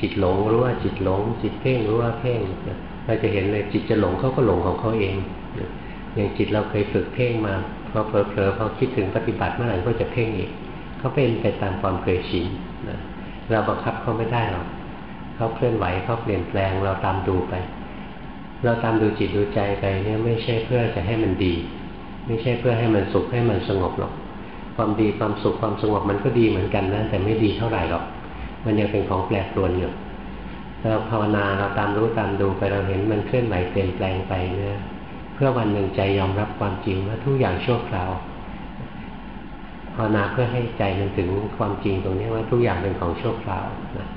จิตหลงรู้ว่าจิตหลง จิตเพ่งรู้ว่าเพ่งเราจะเห็นเลยจิตจะหลงเขาก็หลงของเขาเองอย่างจิตเราเคยฝึกเพ่งมาพอเผลอๆพอคิดถึงปฏิบัติเมื่อไหร่ก็จะเพ่งอีกเขาเป็นไปตามความเคยชินนะ เราบังคับเขาไม่ได้หรอกเขาเคลื่อนไหวเขาเปลี่ยนแปลงเราตามดูไป เราตามดูจิตดูใจไปเนี่ยไม่ใช่เพื่อจะให้มันดี ไม่ใช่เพื่อให้มันสุขให้มันสงบหรอก ความดีความสุขความสงบมันก็ดีเหมือนกันนะแต่ไม่ดีเท่าไหร่หรอก มันยังเป็นของแปรปรวนอยู่เราภาวนาเราตามรู้ตามดูไปเราเห็นมันเคลื่อนไหวเปลี่ยนแปลงไปเนี่ยเพื่อวันหนึ่งใจยอมรับความจริงว่าทุกอย่างชั่วคราว ภาวนาเพื่อให้ใจมันถึงความจริงตรงนี้ว่าทุกอย่างเป็นของชั่วคราวนะ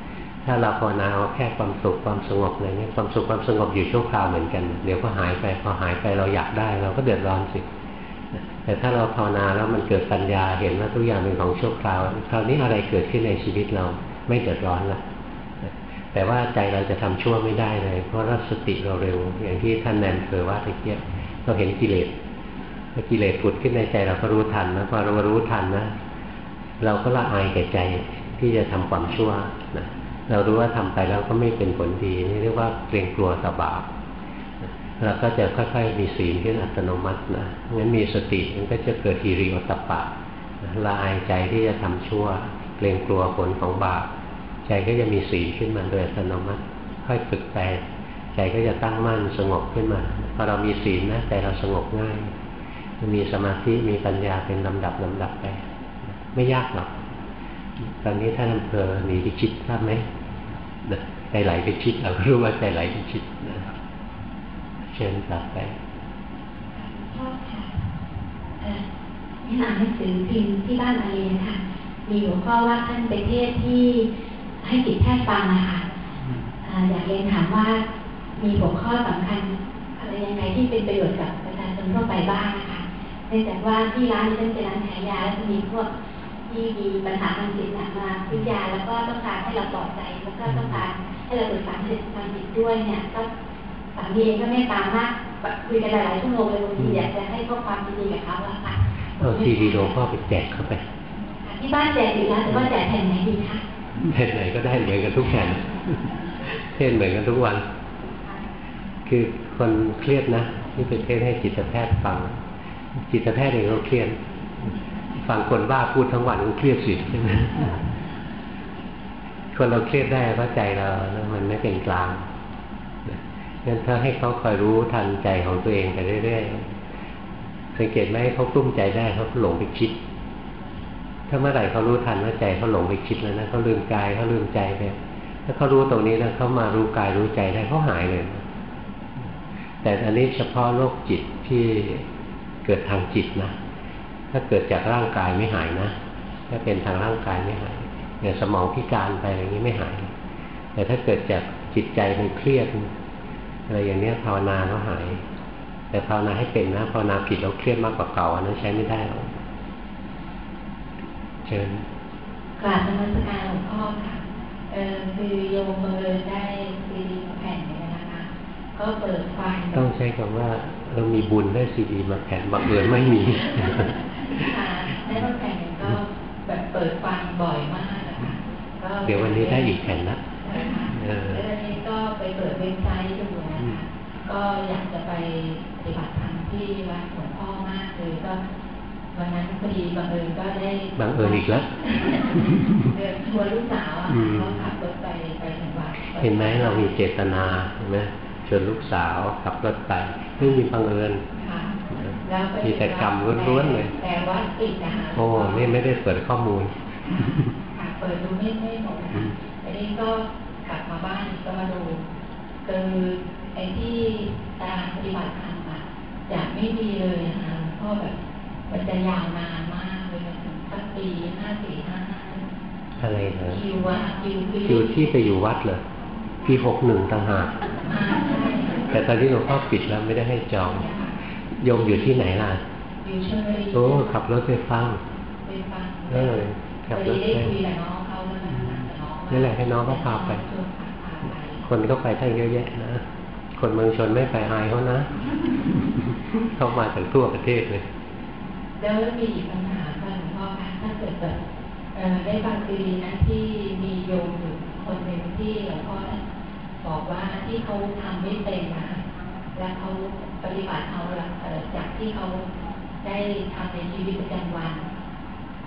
ถ้าเราภาวนาเอาแค่ความสุขความสงบอะไรเนี่ยความสุขความสงบอยู่ชั่วคราวเหมือนกัน เดี๋ยวก็หายไปพอหายไปเราอยากได้ เราก็เดือดร้อนสิแต่ถ้าเราภาวนาแล้วมันเกิดปัญญาเห็นว่าทุกอย่างเป็นของชั่วคราวคราวนี้อะไรเกิดขึ้นในชีวิตเราไม่เดือดร้อนละแต่ว่าใจเราจะทำชั่วไม่ได้เลย เพราะรัสติเราเร็ว อย่างที่ท่านแนนเคยว่าตะเกียบเราเห็นกิเลส กิเลสผุดขึ้นในใจเราก็รู้ทันนะพอเรารู้ทันนะเราก็ละอายแก่ใจที่จะทำความชั่วนะเรารู้ว่าทำไปแล้วก็ไม่เป็นผลดีนี่เรียกว่าเกรงกลัวต่อบาปเราก็จะค่อยๆมีศีลขึ้นอัตโนมัตินะงั้นมีสติมันก็จะเกิดฮิริโอตปะละอายใจที่จะทำชั่ว เกรงกลัวผลของบาปใจก็จะมีศีลขึ้นมาโดยอัตโนมัติ ค่อยฝึกไปใจก็จะตั้งมั่นสงบขึ้นมาพอเรามีศีลนะใจเราสงบง่าย มีสมาธิมีปัญญาเป็นลำดับลำดับไปไม่ยากหรอกตอนนี้ท่านอำเภอหนีไปคิดทราบไหมใจไหลไปคิดเรารู้ว่าใจไหลไปคิดนะเชิญกลับไปชอบค่ะนี่อ่านหนังสือพิมพ์ที่บ้านมาเรียนค่ะมีหัวข้อว่าท่านไปเทศที่ให้จิตแพทย์ฟังนะคะอยากเรียนถามว่ามีหัวข้อสำคัญอะไรยังไงที่เป็นประโยชน์กับประชาชนทั่วไปบ้าง เนื่องจากว่าที่ร้านนี้เป็นร้านขายยาแล้วมีพวกที่มีปัญหาทางจิตมาซื้อยาแล้วก็ต้องการให้เราปลอดใจแล้วก็ต้องการให้เราปรึกษาทางจิตด้วยเนี่ย ก็สามีเองก็ไม่ตามมากคุยกันหลายชั่วโมงเลยบางทีอยากจะให้ข้อความดีๆกับเขาอะค่ะเอาซีดีโดพ่อไปแจกเข้าไปที่บ้านแจกอยู่แล้วแต่ว่าแจกแผ่นไหนดีคะแผ่นไหนก็ได้เหมือนกันทุกแผ่นเทศเหมือนกันทุกวัน คือคนเครียดนะที่ไปเทศให้จิตแพทย์ฟัง จิตแพทย์เองก็เครียดฟังคนบ้าพูดทั้งวันก็เครียดสิใช่ไหมคนเราเครียดได้เพราะใจเราแล้วมันไม่เป็นกลางงั้นถ้าให้เขาคอยรู้ทันใจของตัวเองไปเรื่อยๆสังเกตไหมเขากลุ้มใจได้เขาหลงไปคิด ถ้าเมื่อไหร่เขารู้ทันว่าใจเขาหลงไปคิดแล้วนะเขาลืมกายเขาลืมใจไปถ้าเขารู้ตรงนี้แล้วเขามารู้กายรู้ใจได้เขาหายเลย แต่อันนี้เฉพาะโรคจิตที่ เกิดทางจิตนะ ถ้าเกิดจากร่างกายไม่หายนะ ถ้าเป็นทางร่างกายไม่หายอย่างสมองพิการไปอย่างนี้ไม่หาย แต่ถ้าเกิดจากจิตใจมันเครียดอะไรอย่างนี้ภาวนาก็หาย แต่ภาวนาให้เป็นนะภาวนาผิดแล้วเครียดมากกว่าเก่าอันนั้นใช้ไม่ได้หรอกเชิญกราบนมัสการหลวงพ่อค่ะเออคือโยมบังเอิญได้ซีดีมาแผ่นนี้นะคะ ก็เปิดฟังต้องใช้คำว่า เรามีบุญได้ซีดีมาแผ่นบังเอิญไม่มีค่ะได้มาแผ่นหนึ่งก็แบบเปิดฟังบ่อยมากนะคะก็เดี๋ยววันนี้ได้อีกแผ่นละนะคะเออแล้วทีนี้ก็ไปเปิดเว็บไซต์ดูนะคะก็อยากจะไปปฏิบัติธรรมที่วัดหลวงพ่อมากเลยก็วันนั้นพอดีบังเอิญก็ได้บังเอิญอีกแล้วเดินชวนลูกสาวอะอืมเขาขับรถไปไปถึงวัดเห็นไหมเรามีเจตนาเห็นไหม ชวนลูกสาวขับรถไปไม่มีบังเอิญค่ะแล้วไปมีแต่กรรมล้วนๆเลยแต่ว่าปิดนะคะโอ้นี่ไม่ได้เปิดข้อมูลค่ะเปิดดูไม่ไม่หมดอืค่ะมอันนี้ก็กลับมาบ้านก็มาดูคือไอ้ที่ตารางปฏิบัติธรรมอะจะไม่มีเลยนะคะเพราะแบบมันจะยาวนานมากเลยมันถึงสักปีห้าสี่ห้าห้าอะไรเหรอคิวอะคิวคืออยู่ที่ไปอยู่วัดเหรอปีหกหนึ่งต่างหากอ่าใช่ แต่ตอนนี้หลวงพ่อปิดแล้วไม่ได้ให้จองโยมอยู่ที่ไหนล่ะอยู่ชลบุรีโอ้ขับรถไปฟังไปฟังเออพขับอรดีถได้ไปคุยกับน้องเขาแล้วนะคะแต่น้องนั่นแหละให้น้องเขาพาไปชวนพาไป คนก็ไปทั้งเยอะแยะนะคนเมืองชนไม่ไปอายเขานะเขามาจากทั่วประเทศเลยแล้วมีอีกปัญหาค่ะหลวงพ่อคะถ้าเกิดแบบเอ่อได้ฟังซีดีนะที่มีโยมอยู่คนหนึ่งที่หลวงพ่อท่าน บอกว่าที่เขาทำไม่เป็นนะแล้วเขาปฏิบัติเอาละเอ่อจากที่เขาได้ทำในชีวิตประจำวัน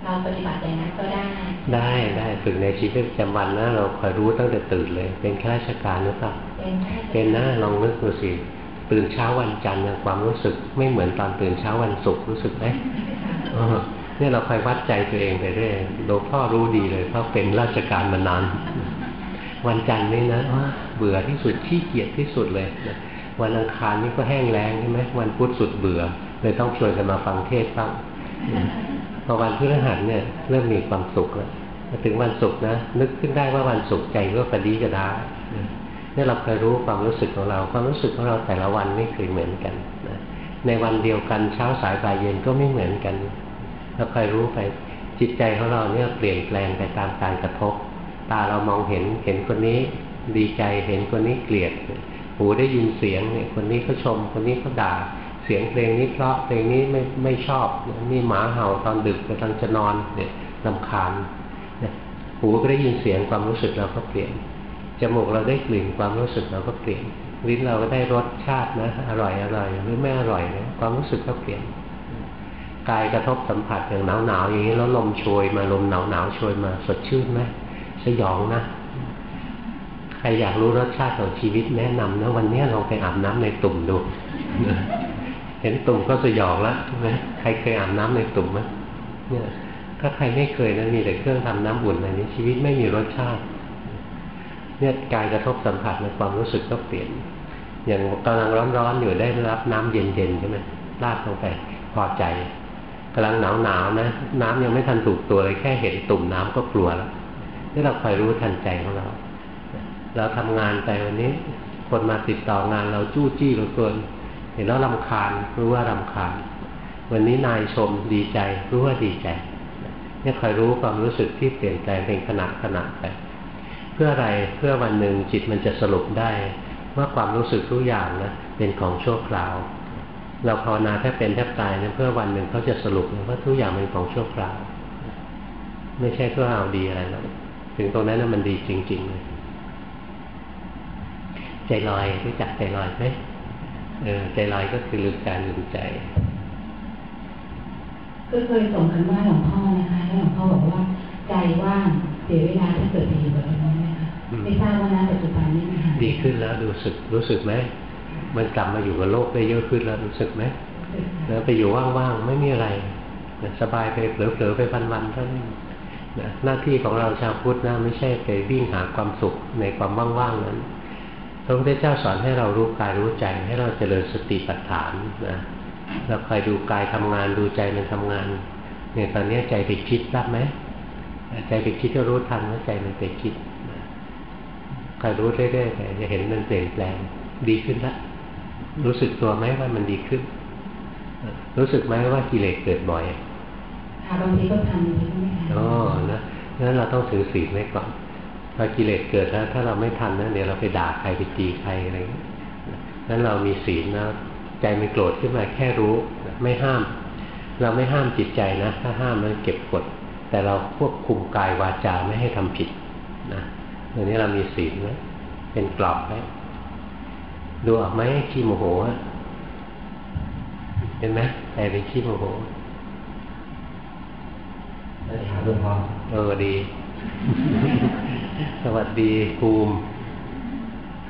เราปฏิบัติอย่างนั้นก็ได้ ได้ได้ฝึกในชีวิตประจำวันนะเราคอยรู้ตั้งแต่ตื่นเลย เป็นข้าราชการหรือเปล่าเป็นแค่เป็นนะลองนึกดูสิตื่นเช้าวันจันทร์เนี่ยความรู้สึกไม่เหมือนตอนตื่นเช้าวันศุกร์รู้สึกไหมเออเนี่ยเราคอยวัดใจตัวเองไปเรื่อยหลวงพ่อรู้ดีเลยเพราะเป็นราชการมานาน วันจันทร์นี่นะเบื่อที่สุดขี้เกียจที่สุดเลยวันอังคารนี่ก็แห้งแล้งใช่ไหมวันพุธสุดเบื่อเลยต้องชวนกันมาฟังเทศบ้างพอวันพฤหัสเนี่ยเริ่มมีความสุขแล้วถึงวันศุกร์นะนึกขึ้นได้ว่าวันศุกร์ใจก็กระดีกระดาเนี่ยเราเคยรู้ความรู้สึกของเรา ความรู้สึกของเราแต่ละวันไม่เคยเหมือนกันนะในวันเดียวกันเช้าสายบ่ายเย็นก็ไม่เหมือนกันเราเคยรู้ไปจิตใจของเราเนี่ยเปลี่ยนแปลงไปตามการกระทบ ตาเรามองเห็นเห็นคนนี้ดีใจเห็นคนนี้เกลียด หูได้ยินเสียงเนี่ยคนนี้ก็ชม คนนี้ก็ด่า เสียงเพลงนี้เพราะเพลงนี้ไม่ไม่ชอบนี่หมาเห่าตอนดึกกำลังจะนอนเนี่ยลำคาญหูก็ได้ยินเสียงความรู้สึกเราก็เปลี่ยนจมูกเราได้กลิ่นความรู้สึกเราก็เปลี่ยนลิ้นเราก็ได้รสชาตินะอร่อยอร่อยหรือไม่อร่อยนะความรู้สึกก็เปลี่ยนกายกระทบสัมผัสอย่างหนาวหนาวอย่างนี้แล้วลมโชยมาลมหนาวหนาวโชยมาสดชื่นไหม สยองนะ ใครอยากรู้รสชาติของชีวิตแนะนำนะ วันนี้ลองไปอาบน้ำในตุ่มดู เห็นตุ่มก็สยองแล้วใช่ไหมใครเคยอาบน้ำในตุ่มไหมเนี่ย ถ้าใครไม่เคยนะมีแต่เครื่องทำน้ำอุ่นอะไรนี้ชีวิตไม่มีรสชาติ เนี่ยกายกระทบสัมผัสในความรู้สึกก็เปลี่ยน อย่างกำลังร้อนๆอยู่ได้รับน้ำเย็นๆใช่ไหมลาดลงไปพอใจกำลังหนาวๆนะ น้ำยังไม่ทันถูกตัวเลยแค่เห็นตุ่มน้ำก็กลัวแล้ว นี่เราคอยรู้ทันใจของเรา เราทำงานไปวันนี้ คนมาติดต่องานเราจู้จี้เหลือเกิน เห็นแล้วลำคาญรู้ว่าลำคาญ วันนี้นายชมดีใจรู้ว่าดีใจนี่คอยรู้ความรู้สึกที่เปลี่ยนแปลงเป็นขณะขณะไป เพื่ออะไรเพื่อวันหนึ่งจิตมันจะสรุปได้ ว่าความรู้สึกทุกอย่างนะเป็นของชั่วคราว เราภาวนาแทบเป็นแทบตายนะเพื่อวันหนึ่งเขาจะสรุปว่าทุกอย่างเป็นของชั่วคราว ไม่ใช่เพื่อเอาดีอะไรหรอก ถึงตรงนั้นนะมันดีจริง ๆ เลย ใจลอยรู้จักใจลอยไหมเออใจลอยก็คือลืมการลืมใจก็เคยส่งกันว่าหลวงพ่อนะคะแล้วหลวงพ่อบอกว่า ใจว่างเสียเวลาถ้าเกิดไปอยู่กับตรงนั้นนะคะไม่ทราบว่าณปัจจุบันนี้นะคะดีขึ้นแล้วดูสึกรู้สึกไหมมันกลับมาอยู่กับโลกได้เยอะขึ้นแล้วรู้สึกไหมแล้วไปอยู่ว่างๆไม่มีอะไรสบายไปเผลอๆไปวันๆเท่านั้น หน้าที่ของเราชาวพุทธนะไม่ใช่ไปวิ่งหาความสุขในความว่างๆนั้นพระพุทธเจ้าสอนให้เรารู้กายรู้ใจให้เราเจริญสติปัฏฐานนะเราคอยดูกายทำงานดูใจมันทำงานเนี่ยตอนนี้ใจไปคิดรับไหมใจไปคิดก็รู้ทันว่าใจมันไปคิดคอยรู้เรื่อยๆไปจะเห็นมันเปลี่ยนแปลงดีขึ้นละรู้สึกตัวไหมว่ามันดีขึ้น รู้สึกไหมว่ากิเลสเกิดบ่อย ค่ะบางทีก็ทำบางทีก็ไม่ทำอ๋อนะงั้นเราต้องถือศีลไว้ก่อนพอกิเลสเกิดแล้วถ้าเราไม่ทันนะเดี๋ยวเราไปด่าใครไปตีใครอะไรงนั้นเรามีศีลนะใจมันโกรธขึ้นมาแค่รู้ไม่ห้าม เราไม่ห้ามจิตใจนะ ถ้าห้ามมันเก็บกด แต่เราควบคุมกายวาจาไม่ให้ทำผิดนะอันนี้เรามีศีลนะเป็นกรอบไหมดูออกไหมขี้โมโหเห็นไหมใจเป็นขี้โมโห หลวงพ่อเออดี สวัสดีภูมิ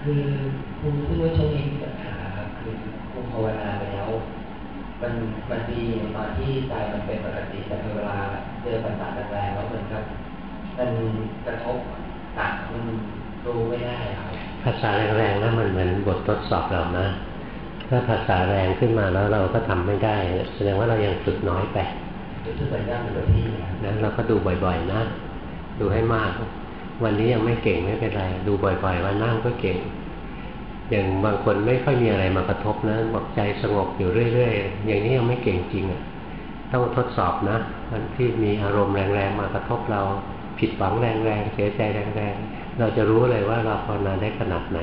คือภูมิซึ่งว่าช่วงนี้มีปัญหาครับคือภูมิภาวนาไปแล้ว มันมันดีตอนที่ใจมันเป็นปกติแต่เวลาเจอปัญหาแรงๆแล้วเหมือนกับมันกระทบตัดมันรู้ไม่ได้ครับภาษาแรงๆแล้วมันเหมือนบททดสอบเรานะถ้าภาษาแรงขึ้นมาแล้วเราก็ทำไม่ได้แสดงว่าเรายังฝึกน้อยไป รู้สึกย่างเป็นที่นั้นเราก็ดูบ่อยๆนะ ดูให้มาก วันนี้ยังไม่เก่งไม่เป็นไร ดูบ่อยๆว่านั่งก็เก่ง อย่างบางคนไม่ค่อยมีอะไรมากระทบนะบอกใจสงบอยู่เรื่อยๆ อย่างนี้ยังไม่เก่งจริงอะต้องทดสอบนะวันที่มีอารมณ์แรงๆมากระทบเราผิดหวังแรงๆเสียใจแรงๆเราจะรู้เลยว่าเราภาวนาได้ขนาดไหน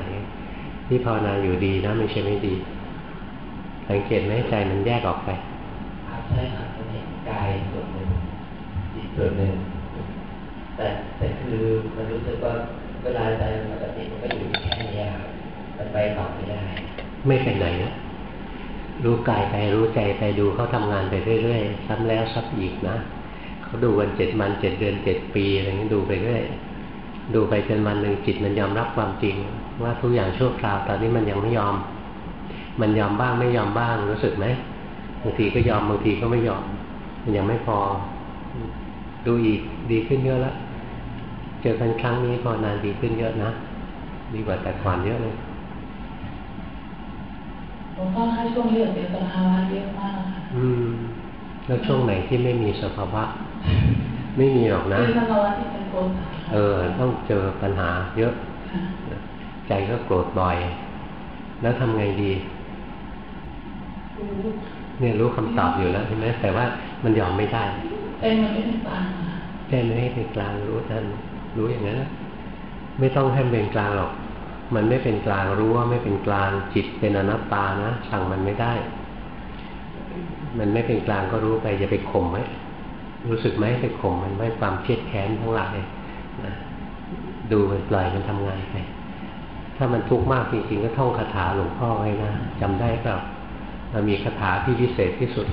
ที่ภาวนาอยู่ดีนะไม่ใช่ไม่ดี สังเกตไหมใจมันแยกออกไปใช่ครับ ส่วนหนึ่งแต่แต่คือมันรู้สึกว่าเวลาใจปกติมันก็อยู่แค่นี้ครับมันไปต่อไม่ได้ ไม่เป็นไหนนะรู้กายไปรู้ใจไปดูเขาทำงานไปเรื่อยๆซ้ำแล้วซ้ำอีกนะเขาดูวันเจ็ดวันเจ็ดเดือนเจ็ดปีอะไรอย่างนี้ดูไปเรื่อยดูไปจนวันหนึ่งจิตมันยอมรับความจริง ว่าทุกอย่างชั่วคราวตอนนี้มันยังไม่ยอม มันยอมบ้างไม่ยอมบ้างรู้สึกไหมบางทีก็ยอมบางทีก็ไม่ยอม มันยังไม่พอ ดูอีกดีขึ้นเยอะแล้ว เจอกันครั้งนี้พอนานดีขึ้นเยอะนะดีกว่าแต่ก่อนเยอะเลยหลวงพ่อคะช่วงนี้เจอสภาวะเยอะมากค่ะอืม แล้วช่วงไหนที่ไม่มีสภาวะ ไม่มีหรอกนะคือสภาวะที่เป็นโกรธเออ ต้องเจอปัญหาเยอะค่ะใจก็โกรธบ่อย แล้วทำไงดีรู้เนี่ยรู้คำตอบอยู่แล้วใช่ไหมแต่ว่ามันยอมไม่ได้ ใจมันไม่เป็นกลางค่ะแค่ไม่ให้เป็นกลางรู้ท่านรู้อย่างนั้นไม่ต้องให้มันเป็นกลางหรอก มันไม่เป็นกลางรู้ว่าไม่เป็นกลางจิตเป็นอนัตตานะสั่งมันไม่ได้ มันไม่เป็นกลางก็รู้ไปอย่าไปข่มไว้รู้สึกไหมไปข่มมันไว้ความเครียดแค้นทั้งหลายนะดูมันปล่อยมันทำงานไปถ้ามันทุกข์มากจริงๆก็ท่องคาถาหลวงพ่อไว้นะจำได้เปล่ามันมีคาถาที่พิเศษที่สุด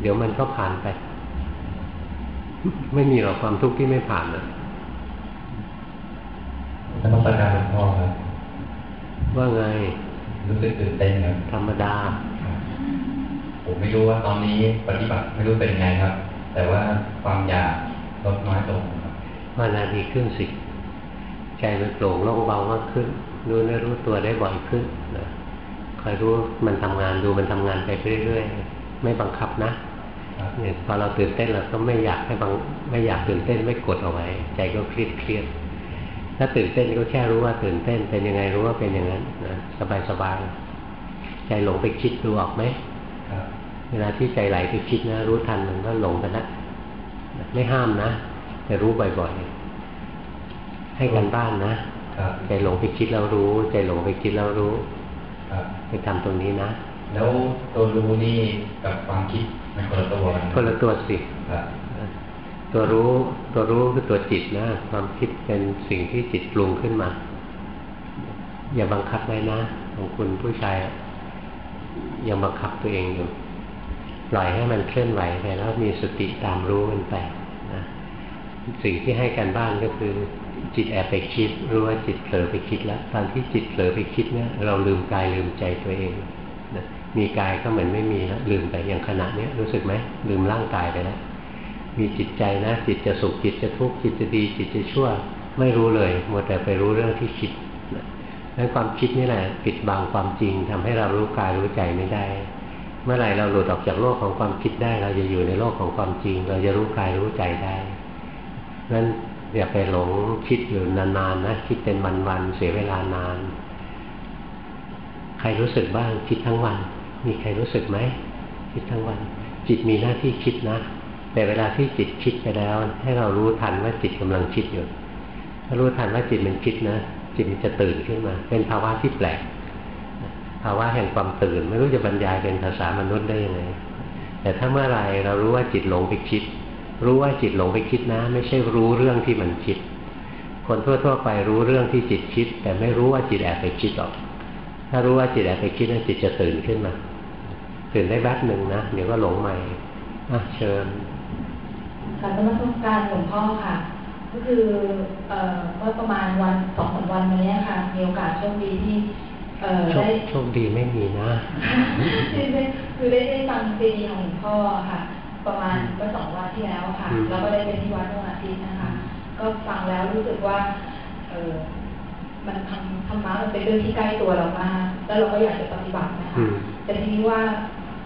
เดี๋ยวมันก็ผ่านไป ไม่มีหรอกความทุกข์ที่ไม่ผ่านนะนมัสการหลวงพ่อครับว่าไง รู้สึกตื่นเต้นครับธรรมดา ผมไม่รู้ว่าตอนนี้ปฏิบัติไม่รู้เป็นยังไงครับ แต่ว่าความอยากลดน้อยลงครับว่านาดีขึ้นสิ ใจมันโปร่งโล่งเบามากขึ้น รู้เนื้อรู้ตัวได้บ่อยขึ้นนะคอยรู้มันทำงานดูมันทำงานไปเรื่อยๆ ไม่บังคับนะครับ เนี่ยพอเราตื่นเต้นเราก็ไม่อยากให้บังไม่อยากตื่นเต้นไม่กดเอาไว้ ใจก็เครียดเครียดถ้าตื่นเต้นก็แค่รู้ว่าตื่นเต้นเป็นยังไงรู้ว่าเป็นอย่างนั้นนะสบายสบายๆใจหลงไปคิดดูออกไหมครับเวลาที่ใจไหลไปคิดนะ รู้ทันมันก็หลงไปแล้วไม่ห้ามนะแต่รู้บ่อยๆให้กันบ้านนะครับใจหลงไปคิดแล้วรู้ ใจหลงไปคิดแล้วรู้ครับไปทำตรงนี้นะแล้วตัวรู้นี่กับความคิด มันคนละตัวกันคนละตัวสิครับตัวรู้ตัวรู้คือตัวจิตนะ ความคิดเป็นสิ่งที่จิตปรุงขึ้นมา อย่าบังคับไว้นะ ของคุณผู้ชายอะยังบังคับตัวเองอยู่ปล่อยให้มันเคลื่อนไหวไปแล้วมีสติตามรู้มันไปนะสิ่งที่ให้กันบ้านก็คือ จิตแอบไปคิดรู้ว่าจิตเผลอไปคิดแล้วตอนที่จิตเผลอไปคิดเนี่ยเราลืมกายลืมใจตัวเองนะ มีกายก็เหมือนไม่มีแล้วลืมไปอย่างขณะนี้รู้สึกไหมลืมร่างกายไปแล้วมีจิตใจนะจิตจะสุขจิตจะทุกข์จิตจะดี จิตจะชั่ว ไม่รู้เลยมัวแต่ไปรู้เรื่องที่คิดนั้นความคิดนี่แหละปิดบังความจริงทำให้เรารู้กายรู้ใจไม่ได้ เมื่อไหร่เราหลุดออกจากโลกของความคิดได้ เราจะอยู่ในโลกของความจริง เราจะรู้กายรู้ใจได้นั้นอย่าไปหลงคิดอยู่นานๆนะคิดเป็นวันๆเสียเวลานาน ใครรู้สึกบ้างคิดทั้งวัน มีใครรู้สึกไหมคิดทั้งวัน จิตมีหน้าที่คิดนะ แต่เวลาที่จิตคิดไปแล้ว ให้เรารู้ทันว่าจิตกำลังคิดอยู่ถ้ารู้ทันว่าจิตมันคิดนะจิตมันจะตื่นขึ้นมา เป็นภาวะที่แปลกภาวะแห่งความตื่น ไม่รู้จะบรรยายเป็นภาษามนุษย์ได้ยังไงแต่ถ้าเมื่อไรเรารู้ว่าจิตหลงไปคิด รู้ว่าจิตหลงไปคิดนะ ไม่ใช่รู้เรื่องที่มันคิด คนทั่วๆไปรู้เรื่องที่จิตคิด แต่ไม่รู้ว่าจิตแอบไปคิดหรอก ถ้ารู้ว่าจิตแอบไปคิดนะจิตจะตื่นขึ้นมา ตื่นได้แวบหนึ่งนะ เดี๋ยวก็หลงใหม่อะเชิญการนมัสการหลวงพ่อค่ะ ก็คือเอ่อเมื่อประมาณวันสองสามวันมาเนี้ยค่ะ มีโอกาสโชคดีที่เอ่อโชคได้โชคดีไม่มีนะที่ได้คือได้ได้ฟังซีดีของหลวงพ่อค่ะ ประมาณเมื่อสองวันที่แล้วค่ะอืมแล้วก็ได้ไปที่วัดเมื่อวันอาทิตย์นะคะ ก็ฟังแล้วรู้สึกว่า เออมันทำธรรมะมันเป็นเรื่องที่ใกล้ตัวเรามาก แล้วเราก็อยากจะปฏิบัตินะคะอืมแต่ทีนี้ว่า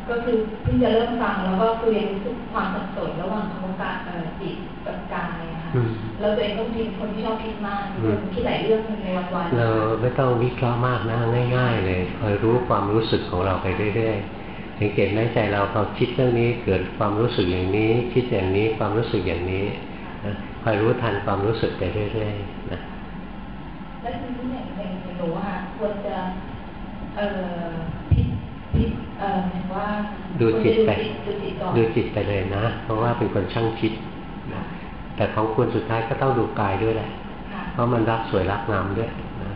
ก็คือเพิ่งจะเริ่มฟังแล้วก็คือเรียนรู้สึกความสับสนระหว่างคำว่าการเอ่อจิตกับกายอะค่ะอืมแล้วตัวเองก็เป็นคนที่ชอบคิดมากอืมคิดหลายเรื่องในวันวันๆเราไม่ต้องวิเคราะห์มากนะง่าย ๆ เลยคอยรู้ความรู้สึกของเราไปเรื่อยๆสังเกตไหมใจเราพอคิดเรื่องนี้เกิดความรู้สึกอย่างนี้ คิดอย่างนี้ความรู้สึกอย่างนี้นะคอยรู้ทันความรู้สึกไปเรื่อยๆนะและทีนี้อย่างอย่างหนูอะค่ะควรจะเอ่อ ดูจิตไปดูจิตก่อนดูจิตไปเลยนะ เพราะว่าเป็นคนช่างคิดค่ะแต่ของคุณสุดท้ายก็ต้องดูกายด้วยแหละค่ะเพราะมันรักสวยรักงามด้วยนะ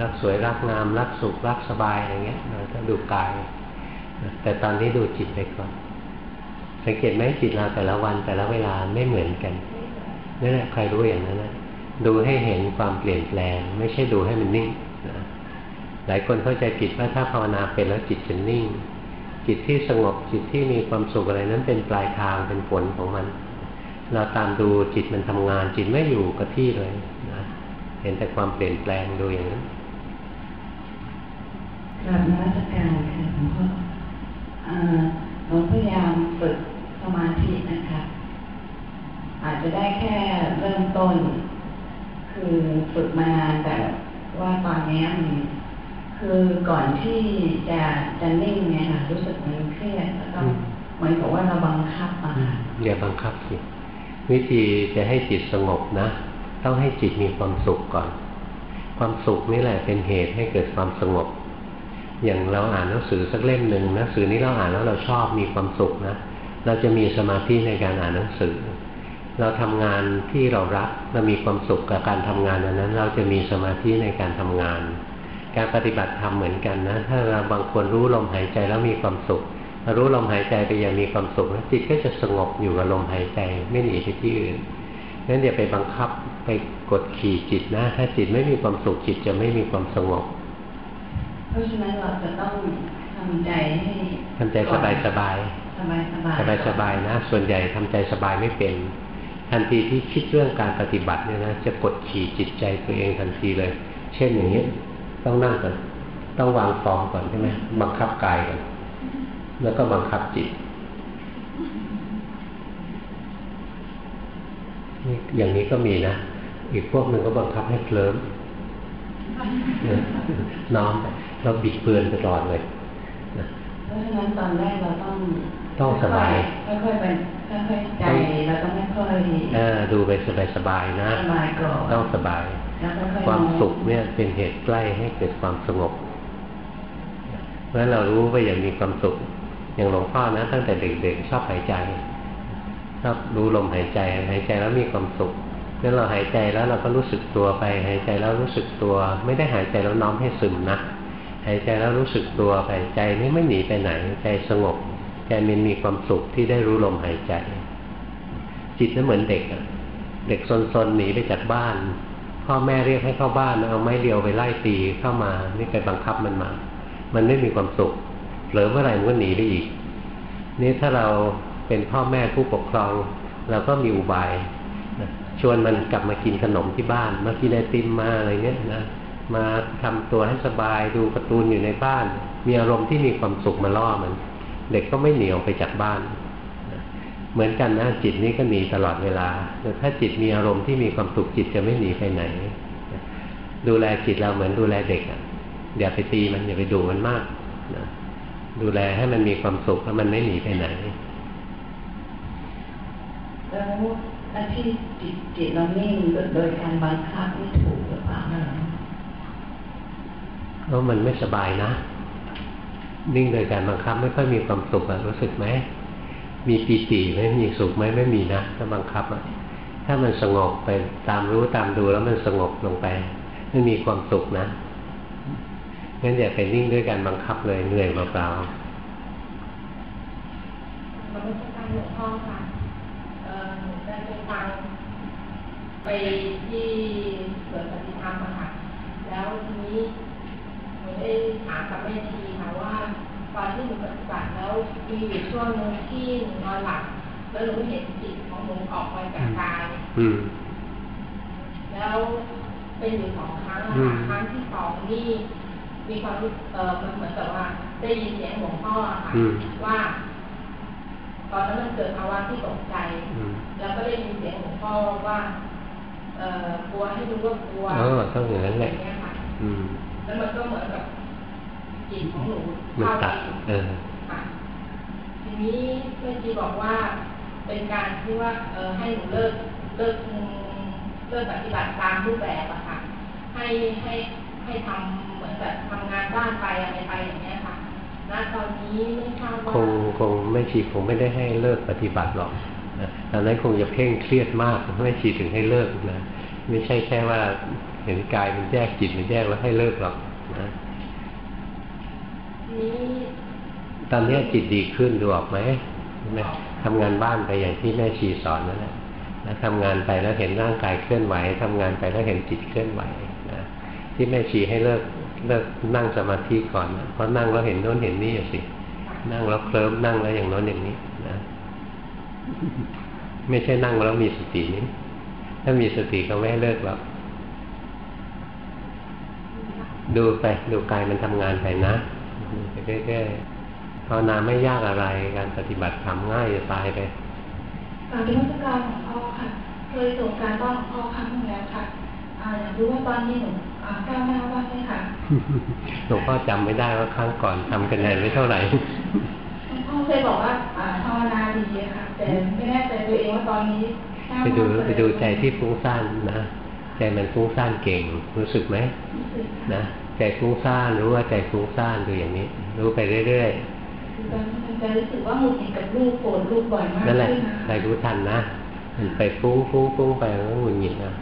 รักสวยรักงาม รักสุขรักสบายอะไรเงี้ยเราต้องดูกายนะแต่ตอนนี้ดูจิตไปก่อน สังเกตไหมจิตเราแต่ละวันแต่ละเวลาไม่เหมือนกันนั่นแหละใครรู้อย่างนั้นนะดูให้เห็นความเปลี่ยนแปลง ไม่ใช่ดูให้มันนิ่งนะ หลายคนเข้าใจผิดว่าถ้าภาวนาเป็นแล้วจิตจะนิ่ง จิตที่สงบจิตที่มีความสุขอะไรนั้นเป็นปลายทางเป็นผลของมัน เราตามดูจิตมันทำงาน จิตไม่อยู่กับที่เลยนะเห็นแต่ความเปลี่ยนแปลงดูอย่างนั้นกราบมัสการค่ะหลวงพ่ออ่าหลวงพยายามฝึกสมาธินะคะ อาจจะได้แค่เริ่มต้น คือฝึกมานานแต่ว่าตอนนี้มัน คือก่อนที่จะจะนิ่งเนี่ยค่ะรู้สึกมันเครียดแล้วก็อืมเหมือนกับว่าเราบังคับอะค่ะอย่าบังคับสิวิธีจะให้จิตสงบนะ ต้องให้จิตมีความสุขก่อน ความสุขนี่แหละเป็นเหตุให้เกิดความสงบ อย่างเราอ่านหนังสือสักเล่มหนึ่งหนังสือนี้เราอ่านแล้วเราชอบมีความสุขนะเราจะมีสมาธิในการอ่านหนังสือ เราทำงานที่เรารักเรามีความสุขกับการทำงานอันนั้น เราจะมีสมาธิในการทำงาน การปฏิบัติธรรมเหมือนกันนะ ถ้าเราบางคนรู้ลมหายใจแล้วมีความสุข รู้ลมหายใจไปอย่างมีความสุขจิตก็จะสงบอยู่กับลมหายใจไม่หนีไปที่อื่นงั้นอย่าไปบังคับไปกดขี่จิตนะ ถ้าจิตไม่มีความสุขจิตจะไม่มีความสงบ เพราะฉะนั้นเราจะต้องทำใจให้ทำใจสบายสบายสบายสบายสบายสบายๆนะ ส่วนใหญ่ทำใจสบายไม่เป็น ทันทีที่คิดเรื่องการปฏิบัติเนี่ยนะจะกดขี่จิตใจตัวเองทันทีเลย เช่นอย่างนี้ ต้องนั่งก่อนต้องวางฟองก่อนใช่ไหมบังคับกายก่อนแล้วก็บังคับจิตนี่อย่างนี้ก็มีนะ อีกพวกหนึ่งก็บังคับให้เคลิ้มเนี่ยน้อมไปเราบิดเบือนตลอดเลยนะเพราะฉะนั้นตอนแรกเราต้องต้องสบายค่อยๆเป็นค่อยๆใจเราต้องค่อยๆเออดูไปสบายๆนะสบายก่อนต้องสบายแล้ว ความสุขเนี่ยเป็นเหตุใกล้ให้เกิดความสงบเพราะฉะนั้นเรารู้ว่าอย่างมีความสุข อย่างหลวงพ่อนะตั้งแต่เด็กๆชอบหายใจชอบรู้ลมหายใจหายใจแล้วมีความสุขงั้นเราหายใจแล้วเราก็รู้สึกตัวไป หายใจแล้วรู้สึกตัว ไม่ได้หายใจแล้วน้อมให้ซึมนะหายใจแล้วรู้สึกตัวไปใจนี่ไม่หนีไปไหนใจสงบใจมันมีความสุขที่ได้รู้ลมหายใจ จิตนั้นเหมือนเด็กอะเด็กซนๆหนีไปจากบ้าน พ่อแม่เรียกให้เข้าบ้านเอาไม้เรียวไปไล่ตีเข้ามา นี่ไปบังคับมันมา มันไม่มีความสุขเผลอเมื่อไหร่มันก็หนีไปอีก นี่ถ้าเราเป็นพ่อแม่ผู้ปกครอง เราก็มีอุบายชวนมันกลับมากินขนมที่บ้านมากินไอติมมาอะไรเงี้ยนะมาทำตัวให้สบายดูการ์ตูนอยู่ในบ้าน มีอารมณ์ที่มีความสุขมาล่อมัน เด็กก็ไม่หนีออกไปจากบ้าน เหมือนกันนะจิตนี้ก็หนีตลอดเวลาแต่ถ้าจิตมีอารมณ์ที่มีความสุขจิตจะไม่หนีไปไหน ดูแลจิตเราเหมือนดูแลเด็กอะอย่าไปตีมันอย่าไปดูมันมากนะดูแลให้มันมีความสุขแล้วมันไม่หนีไปไหนแล้วอาที่จิตจิตเรานิ่งโดยการบังคับนี่ถูกหรือเปล่าเพราะมันไม่สบายนะ นิ่งโดยการบังคับไม่ค่อยมีความสุขอะรู้สึกไหม มีปีติไหมมีสุขไหมไม่มีนะถ้าบังคับอะถ้ามันสงบไปตามรู้ตามดูแล้วมันสงบลงไปไม่มีความสุขนะงั้นอย่าไปนิ่งด้วยการบังคับเลยเหนื่อยเปล่ามันไม่ใช่การหลวงพ่อค่ะเออได้ไปฟังไปที่สวนปฏิธรรมอะค่ะ แล้วทีนี้หนูได้ถามกับแม่ชีค่ะว่า ตอนที่หนูปฏิบัติแล้วมีอยู่ช่วงหนึงที่หนูนอนหลับแล้วหนูเห็นจิตของหนูออกมาจากกายๆอืมแล้วเป็นอยู่สองครั้งอะอืค่ะมครั้งที่สองนี่มีความรู้เออมันเหมือนกับว่าได้ยินเสียงหลวงพ่ออะค่ะอืมว่าตอนนั้นมันเกิดภาวะที่ตกใจอืมแล้วก็ได้ยินเสียงหลวงพ่อว่า เอ่อกลัวให้รู้ว่ากลัวเออต้องอย่างนั้นแหละย่างเงี้ยค่ะอืมแล้วมันก็เหมือนกับ จิตของหนูมันเข้าตัดไปเออค่ะทีนี้แม่จีบอกว่าเป็นการที่ว่าเออให้หนูเลิกเลิกอืมเลิกปฏิบัติตามรูปแบบอะค่ะ ให้ให้ให้ทำเหมือนแบบทำงานบ้านไปอะไรไปอย่างเงี้ยค่ะณตอนนี้ไม่ทราบว่าคงคงไม่ชีคงไม่ได้ให้เลิกปฏิบัติหรอกนะตอนนั้นคงจะเพ่งเครียดมากไม่ชีถึงให้เลิกนะไม่ใช่แค่ว่าเห็นกายมันแยกจิตมันแยกแล้วให้เลิกหรอกนะทีนี้ ตอนนี้จิตดีขึ้นดูออกไหมใช่ทำงานบ้านไปอย่างที่แม่ชีสอนนั่นแหละนะทำงานไปแล้วเห็นร่างกายเคลื่อนไหวทำงานไปแล้วเห็นจิตเคลื่อนไหวนะที่แม่ชีให้เลิกเลิกนั่งสมาธิก่อนนะเพราะนั่งแล้วเห็นโน้นเห็นนี่สิ นั่งแล้วเคลิ้มนั่งแล้วอย่างโน้นอย่างนี้นะไม่ใช่นั่งแล้วมีสตินี้ถ้ามีสติก็ไม่ให้เลิกหรอกดูไปดูกายมันทำงานไปนะ ดูไปเรื่อยๆภาวนาไม่ยากอะไร การปฏิบัติทำง่ายจะตายไปการที่ราการของพ่อค่ะ เคยส่งการบ้านของพ่อครั้งหนึงแล้วค่ะอยากรู้ว่าตอนนี้หนูก้าวหน้าบ้างไหมคะหลวงพ่อจำไม่ได้ว่าครั้งก่อนทำคะแนนไม่เท่าไหร่พ่อเคยบอกว่าภาวนาดีค่ะ แต่ไม่แน่ใจตัวเองว่าตอนนี้ก้าวไปดูไปดูใจที่ฟุ้งซ่านนะ ใจมันฟุ้งซ่านเก่งรู้สึกไหมรู้สึกนะ ใจฟุ้งซ่านรู้ว่าใจฟุ้งซ่านดูอย่างนี้ รู้ไปเรื่อยคือตอนนี้มันจะรู้สึกว่าหงุดหงิดกับลูกโกรธลูกบ่อยมากๆนั่นแหละขึ้นนะใครรู้ทันนะมันไปฟุ้งฟุ้งฟุ้งไปมันก็หงุดหงิดนะ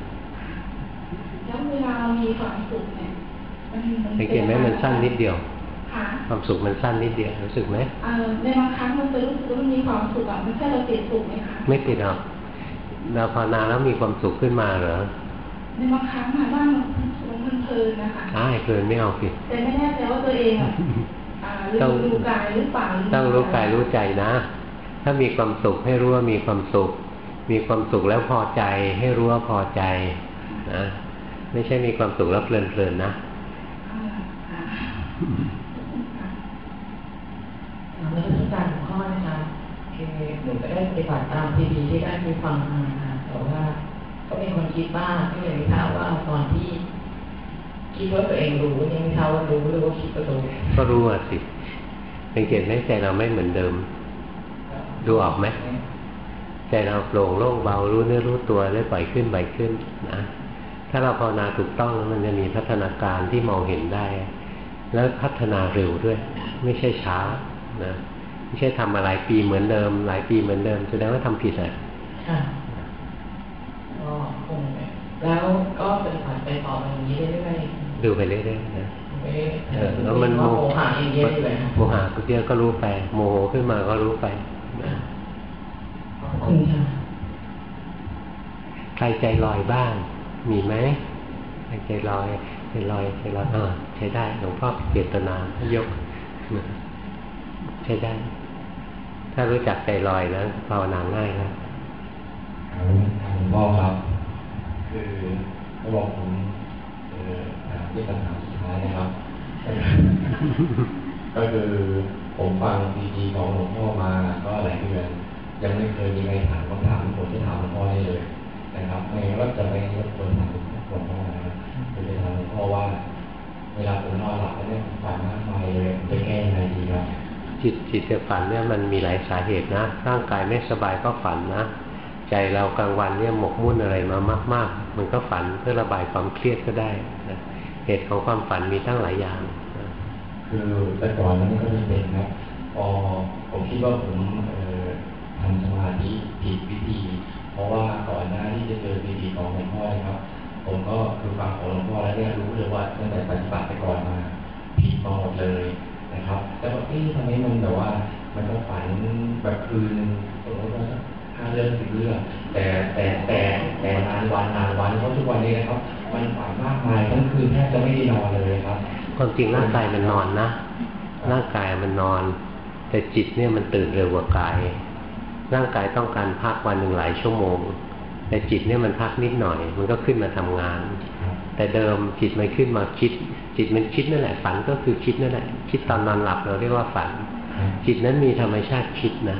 แล้วเวลาเรามีความสุขเนี่ยมันมันสังเกตไหมมันสั้นนิดเดียวค่ะความสุขมันสั้นนิดเดียวรู้สึกไหมเอ่อในบางครั้งมันจะรู้สึกว่ามันมีความสุขอะไม่ใช่เราติดสุขไหมคะไม่ติดหรอกเราภาวนาแล้วมีความสุขขึ้นมาเหรอ ในบางครั้งค่ะว่ามันมันเพลินนะคะใช่เพลินไม่เอาสิแต่ไม่แน่ใจว่าตัวเองอะอ่าลืต้องมดูกายหรือเปล่าต้องรู้กายรู้ใจนะ ถ้ามีความสุขให้รู้ว่ามีความสุข มีความสุขแล้วพอใจให้รู้ว่าพอใจนะไม่ใช่มีความสุขแล้วเพลินๆนะอ่าค่ะค่ะในราชการของพ่อนะคะคือหนูก็ได้ปฏิบัติตามทีดีที่ได้ไปฟังมาค่ะแต่ว่า ก็มีคนคิดบ้างก็เลยไม่ทราบว่าตอนที่ คิดว่าตัวเองรู้นี่ไม่ทราบว่ารู้หรือว่าคิดว่ารู้ก็รู้อะสิสังเกตไหมใจเราไม่เหมือนเดิม ดูออกไหมใจเราโปร่งโล่งเบารู้เนื้อรู้ตัวได้ปล่อยขึ้นปล่อยขึ้นนะถ้าเราภาวนาถูกต้องแล้วมันจะมีพัฒนาการที่มองเห็นได้ แล้วพัฒนาเร็วด้วย ไม่ใช่ช้านะไม่ใช่ทำมาหลายปีเหมือนเดิม หลายปีเหมือนเดิมแสดงว่าทำผิดอะค่ะ ก็คงแล้วก็ปฏิบัติไปต่ออย่างนี้เรื่อยดูไปเรื่อยๆนะๆไม่เออแล้วมันโมหะเยอะๆเลยค่ะโมหะเยอะก็รู้ไป โมโหขึ้นมาก็รู้ไปนะขอบคุณค่ะใครใจลอยบ้าง มีไหมใครใจลอยใจลอยใจลอยเออใช้ได้หลวงพ่อเจตนายกนะใช้ได้ ถ้ารู้จักใจลอยแล้วภาวนาง่ายแล้ว ครับหลวงพ่อครับคือเขาบอกผมเอ่อถามที่คำถามสุดท้ายนะครับ ก็คือผมฟังซีดีของหลวงพ่อมาก็หลายเดือนยังไม่เคยมีใครถามคำถามที่ผมจะถามหลวงพ่อได้เลยนะครับไม่งั้นก็จะไม่รบกวนถามหลวงพ่อนะครับคือจะถามหลวงพ่อว่า เวลาผมนอนหลับแล้วเนี่ยฝันมากมายเลยจะแก้ยังไงดีครับจิตจิตฝันเนี่ยมันมีหลายสาเหตุนะ ร่างกายไม่สบายก็ฝันนะ ใจเรากลางวันเนี่ยหมกมุ่นอะไรมามาก ๆ มันก็ฝันเพื่อระบายความเครียดก็ได้นะเหตุของความฝันมีตั้งหลายอย่างนะคือแต่ก่อนนั้นก็ม่เป็นครับพอผมคิดว่าผมทำสมาธิผิดวิธี เพราะว่าก่อนหน้าที่จะเจอซีดีของหลวงพ่อนะครับ ผมก็คือฟังของหลวงพ่อแล้วเนี่ยรู้เลยว่าตั้งแต่ปฏิบัติไปก่อนมาผิดมาหมดเลยนะครับ แต่ว่าเอ๊ะทำไมมันแบบว่า มันก็ฝันแบบคืนสมมติว่า สักห้าเรื่องสิบเรื่องแต่แต่แต่แต่นานวันนานวันเพราะทุกวันนี้นะครับ มันฝันมากมายทั้งคืนแทบจะไม่ได้นอนเลยครับความจริงร่างกายมันนอนนะร่างกายมันนอน แต่จิตเนี่ยมันตื่นเร็วกว่ากาย ร่างกายต้องการพักวันหนึ่งหลายชั่วโมง แต่จิตเนี่ยมันพักนิดหน่อย มันก็ขึ้นมาทำงาน แต่เดิมจิตมันขึ้นมาคิด จิตมันคิดนั่นแหละฝันก็คือคิดนั่นแหละคิดตอนนอนหลับเราเรียกว่าฝัน จิตนั้นมีธรรมชาติคิดนะ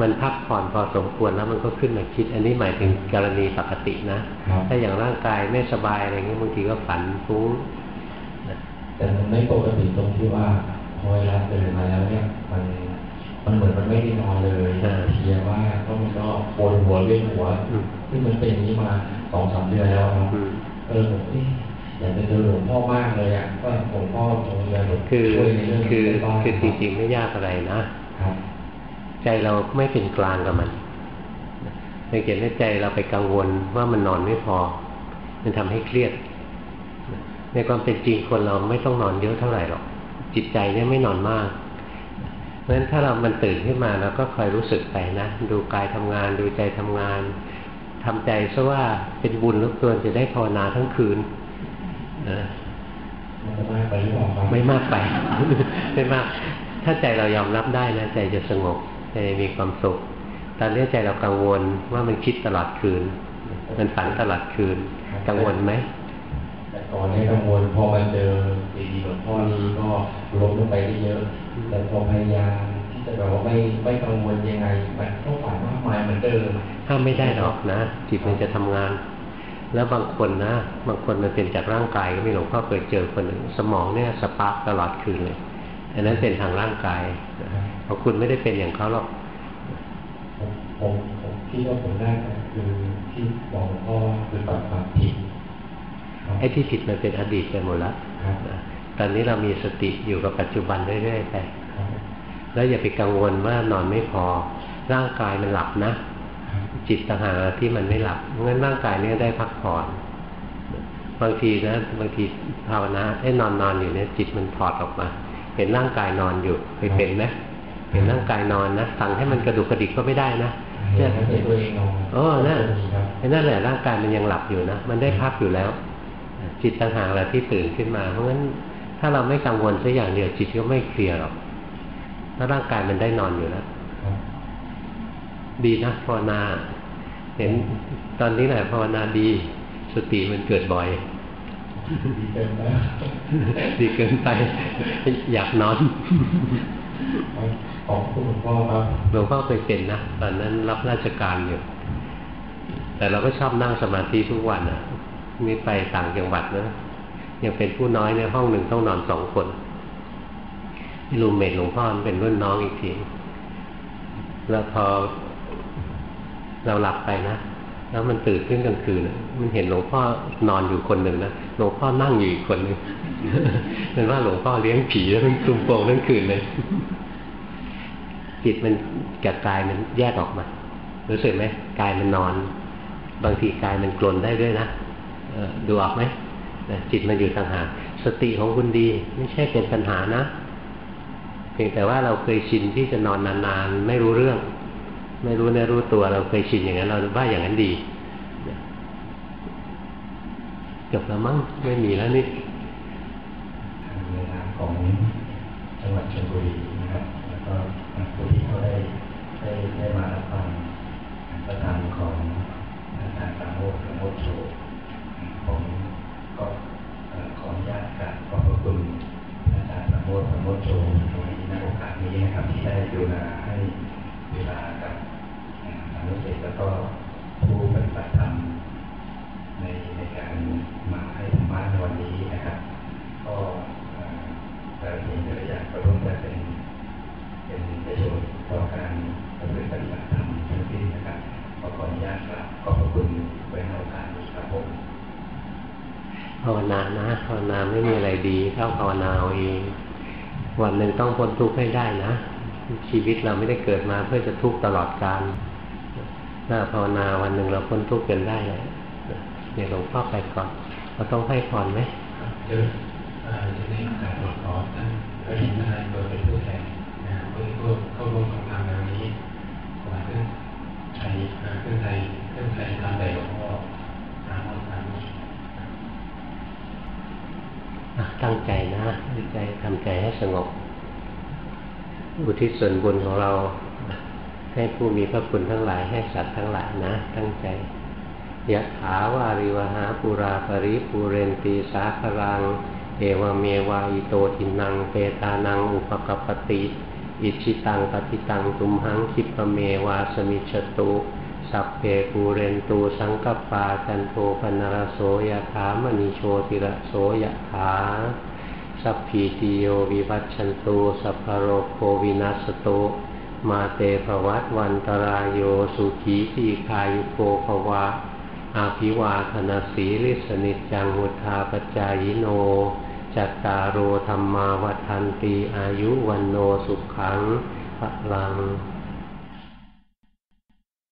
มันพักผ่อนพอสมควรแล้วมันก็ขึ้นมาคิด อันนี้หมายถึงกรณีปกตินะครับถ้าอย่างร่างกายไม่สบายอะไรเงี้ยบางทีก็ฝันฟุ้งนะแต่มันไม่ปกติตรงที่ว่าพอเวลาตื่นมาแล้วเนี่ยมันมันเหมือนมันไม่ได้นอนเลยเพลียว่าก็มันก็ปวดหัวเวียนหัวอืมซึ่งมันเป็นอย่างนี้มาสองสามเดือนแล้วครับอืมเออผมเอ๊ะอยากจะเจอหลวงพ่อมากเลยอะก็หลวงพ่อทรงเรียนคือช่วยในเรื่องคือนี้ได้บ้างคือจริงๆไม่ยากอะไรนะครับ ใจเราไม่เป็นกลางกับมันสังเกตว่าใจเราไปกังวลว่ามันนอนไม่พอ มันทำให้เครียด ในความเป็นจริงคนเราไม่ต้องนอนเยอะเท่าไหร่หรอก จิตใจเนี่ยไม่นอนมาก เพราะฉะนั้นถ้าเรามันตื่นขึ้นมาเราก็คอยรู้สึกไปนะ ดูกายทำงานดูใจทำงานทำใจซะว่าเป็นบุญลูกตัวจะได้ภาวนาทั้งคืนนะมันจะมากไปหรือเปล่าครับไม่มากไป ไม่มาก ถ้าใจเรายอมรับได้นะใจจะสงบ ใจมีความสุข ตอนนี้ใจเรากังวลว่ามันคิดตลอดคืน มันฝันตลอดคืน กังวลไหมแต่ก่อนนี้กังวลพอมาเจอดีๆหลวงพ่อนี้ก็ลดลงไปได้เยอะ แต่พอพยายามที่จะแบบว่าไม่ไม่กังวลยังไง มันก็ฝันมากมายเหมือนเดิมห้ามไม่ได้หรอกนะจิตมันจะทำงาน แล้วบางคนนะ บางคนมันเป็นจากร่างกายก็มีหลวงพ่อเคยเจอคนหนึ่งสมองเนี่ยสปาร์กตลอดคืนเลยอันนั้นเป็นทางร่างกาย เพราะคุณไม่ได้เป็นอย่างเขาหรอกผมผมผมคิดว่าผมได้ก็คือที่บอกหลวงพ่อว่าคือปรับความผิดครับไอ้ที่ผิดมันเป็นอดีตไปหมดแล้วครับนะตอนนี้เรามีสติอยู่กับปัจจุบันเรื่อยๆไปครับแล้วอย่าไปกังวลว่านอนไม่พอ ร่างกายมันหลับนะครับจิตต่างหากที่มันไม่หลับเพราะงั้นร่างกายนี้ได้พักผ่อนบางทีนะบางทีภาวนาไอ้นอนนอนอยู่เนี่ยจิตมันถอดออกมา เห็นร่างกายนอนอยู่เคยเป็นไหม เห็นร่างกายนอนนะสั่งให้มันกระดุกกระดิกก็ไม่ได้นะเห็นให้ตัวเองนอนโอ้นั่นครับไอ้นั่นแหละร่างกายมันยังหลับอยู่นะมันได้พักอยู่แล้ว จิตต่างหากแหละที่ตื่นขึ้นมา เพราะงั้นถ้าเราไม่กังวลสักอย่างเดียวจิตก็ไม่เคลียร์หรอกถ้าร่างกายมันได้นอนอยู่แล้วครับดีนะภาวนา เห็นตอนนี้แหละภาวนาดี สติมันเกิดบ่อยดีเกินแล้วดีเกินไป อยากนอน ขอบคุณหลวงพ่อครับหลวงพ่อเคยเป็นนะตอนนั้นรับราชการอยู่ แต่เราก็ชอบนั่งสมาธิทุกวันอะนี่ไปต่างจังหวัดนะยังเป็นผู้น้อยในห้องหนึ่งต้องนอนสองคนรูมเมทหลวงพ่อมันเป็นรุ่นน้องอีกทีแล้วพอเราหลับไปนะแล้วมันตื่นขึ้นกลางคืนมันเห็นหลวงพ่อนอนอยู่คนหนึ่งนะหลวงพ่อนั่งอยู่อีกคนหนึ่งเป็นว่าหลวงพ่อเลี้ยงผีแล้วมันคลุมโป่งทั้งคืนเลย จิตมันกับกายมันแยกออกมารู้สึกไหมกายมันนอน บางทีกายมันกลนได้ด้วยนะดูออกไหมจิตมันอยู่ต่างหากสติของคุณดี ไม่ใช่เป็นปัญหานะ เพียงแต่ว่าเราเคยชินที่จะนอนนานๆ ไม่รู้เรื่อง ไม่รู้เนื้อรู้ตัวเราเคยชินอย่างนั้น เราว่าอย่างนั้นดีจบแล้วมั้งไม่มีแล้วนี่ในนามของจังหวัดชลบุรีนะครับ แล้วก็ผู้ที่เขาได้ ได้ได้มารับฟังประธานของอาจารย์ปราโมทปราโมทโชผมก็ขออนุญาตกราบขอบพระคุณอาจารย์ปราโมทปราโมทโชในในโอกาสนี้นะครับที่ได้ดูแลให้เวลากับเอ่อสานุเสกแล้วก็ผู้ปฏิบัติธรรม ภาวนานะภาวนาไม่มีอะไรดีเท่าภาวนาเอาเอง วันหนึ่งต้องพ้นทุกข์ให้ได้นะ ชีวิตเราไม่ได้เกิดมาเพื่อจะทุกข์ตลอดกาลถ้าภาวนาวันหนึ่งเราพ้นทุกข์กันได้เลยเดี๋ยวหลวงพ่อไปก่อนเราต้องให้พรไหมเดี๋ยวเอ่อจะได้โอกาขอท่านพระหินทนายโดเป็นผู้แทนนะเพื่อเข้าร่วมโครงการในวันนี้ขอขึ้นไทยเอ่อขึ้นไทยขึ้นไทยทำใดหลวงพ่อสามวันสามวัน อะ ตั้งใจนะตั้งใจทำใจให้สงบ อุทิศส่วนบุญของเรา ให้ผู้มีพระคุณทั้งหลายให้สัตว์ทั้งหลายนะ ตั้งใจยะถาวาริวหาปุราปริปูเรนตีสาครัง เอวเมวะอิโตทินัง เปตานัง อุปกปปติ อิชิตังปฏิตัง ตุมหังคิปเมวาสมิจฉตุ สัพเพปูเรนตูสังกปาจันโทปนรโสยถามณีโชติระโสยถาสัพพีติโยวิวัชชันตุสัพพะโรโควินัสตุมาเตภวัตวันตรายโยสุขีทีคายุโกภวะ อาภิวาธนาสีลิสนิจังหุธาปจายโน จัตตารโอธรรมาวัฏันตีอายุวันโนสุขังพลัง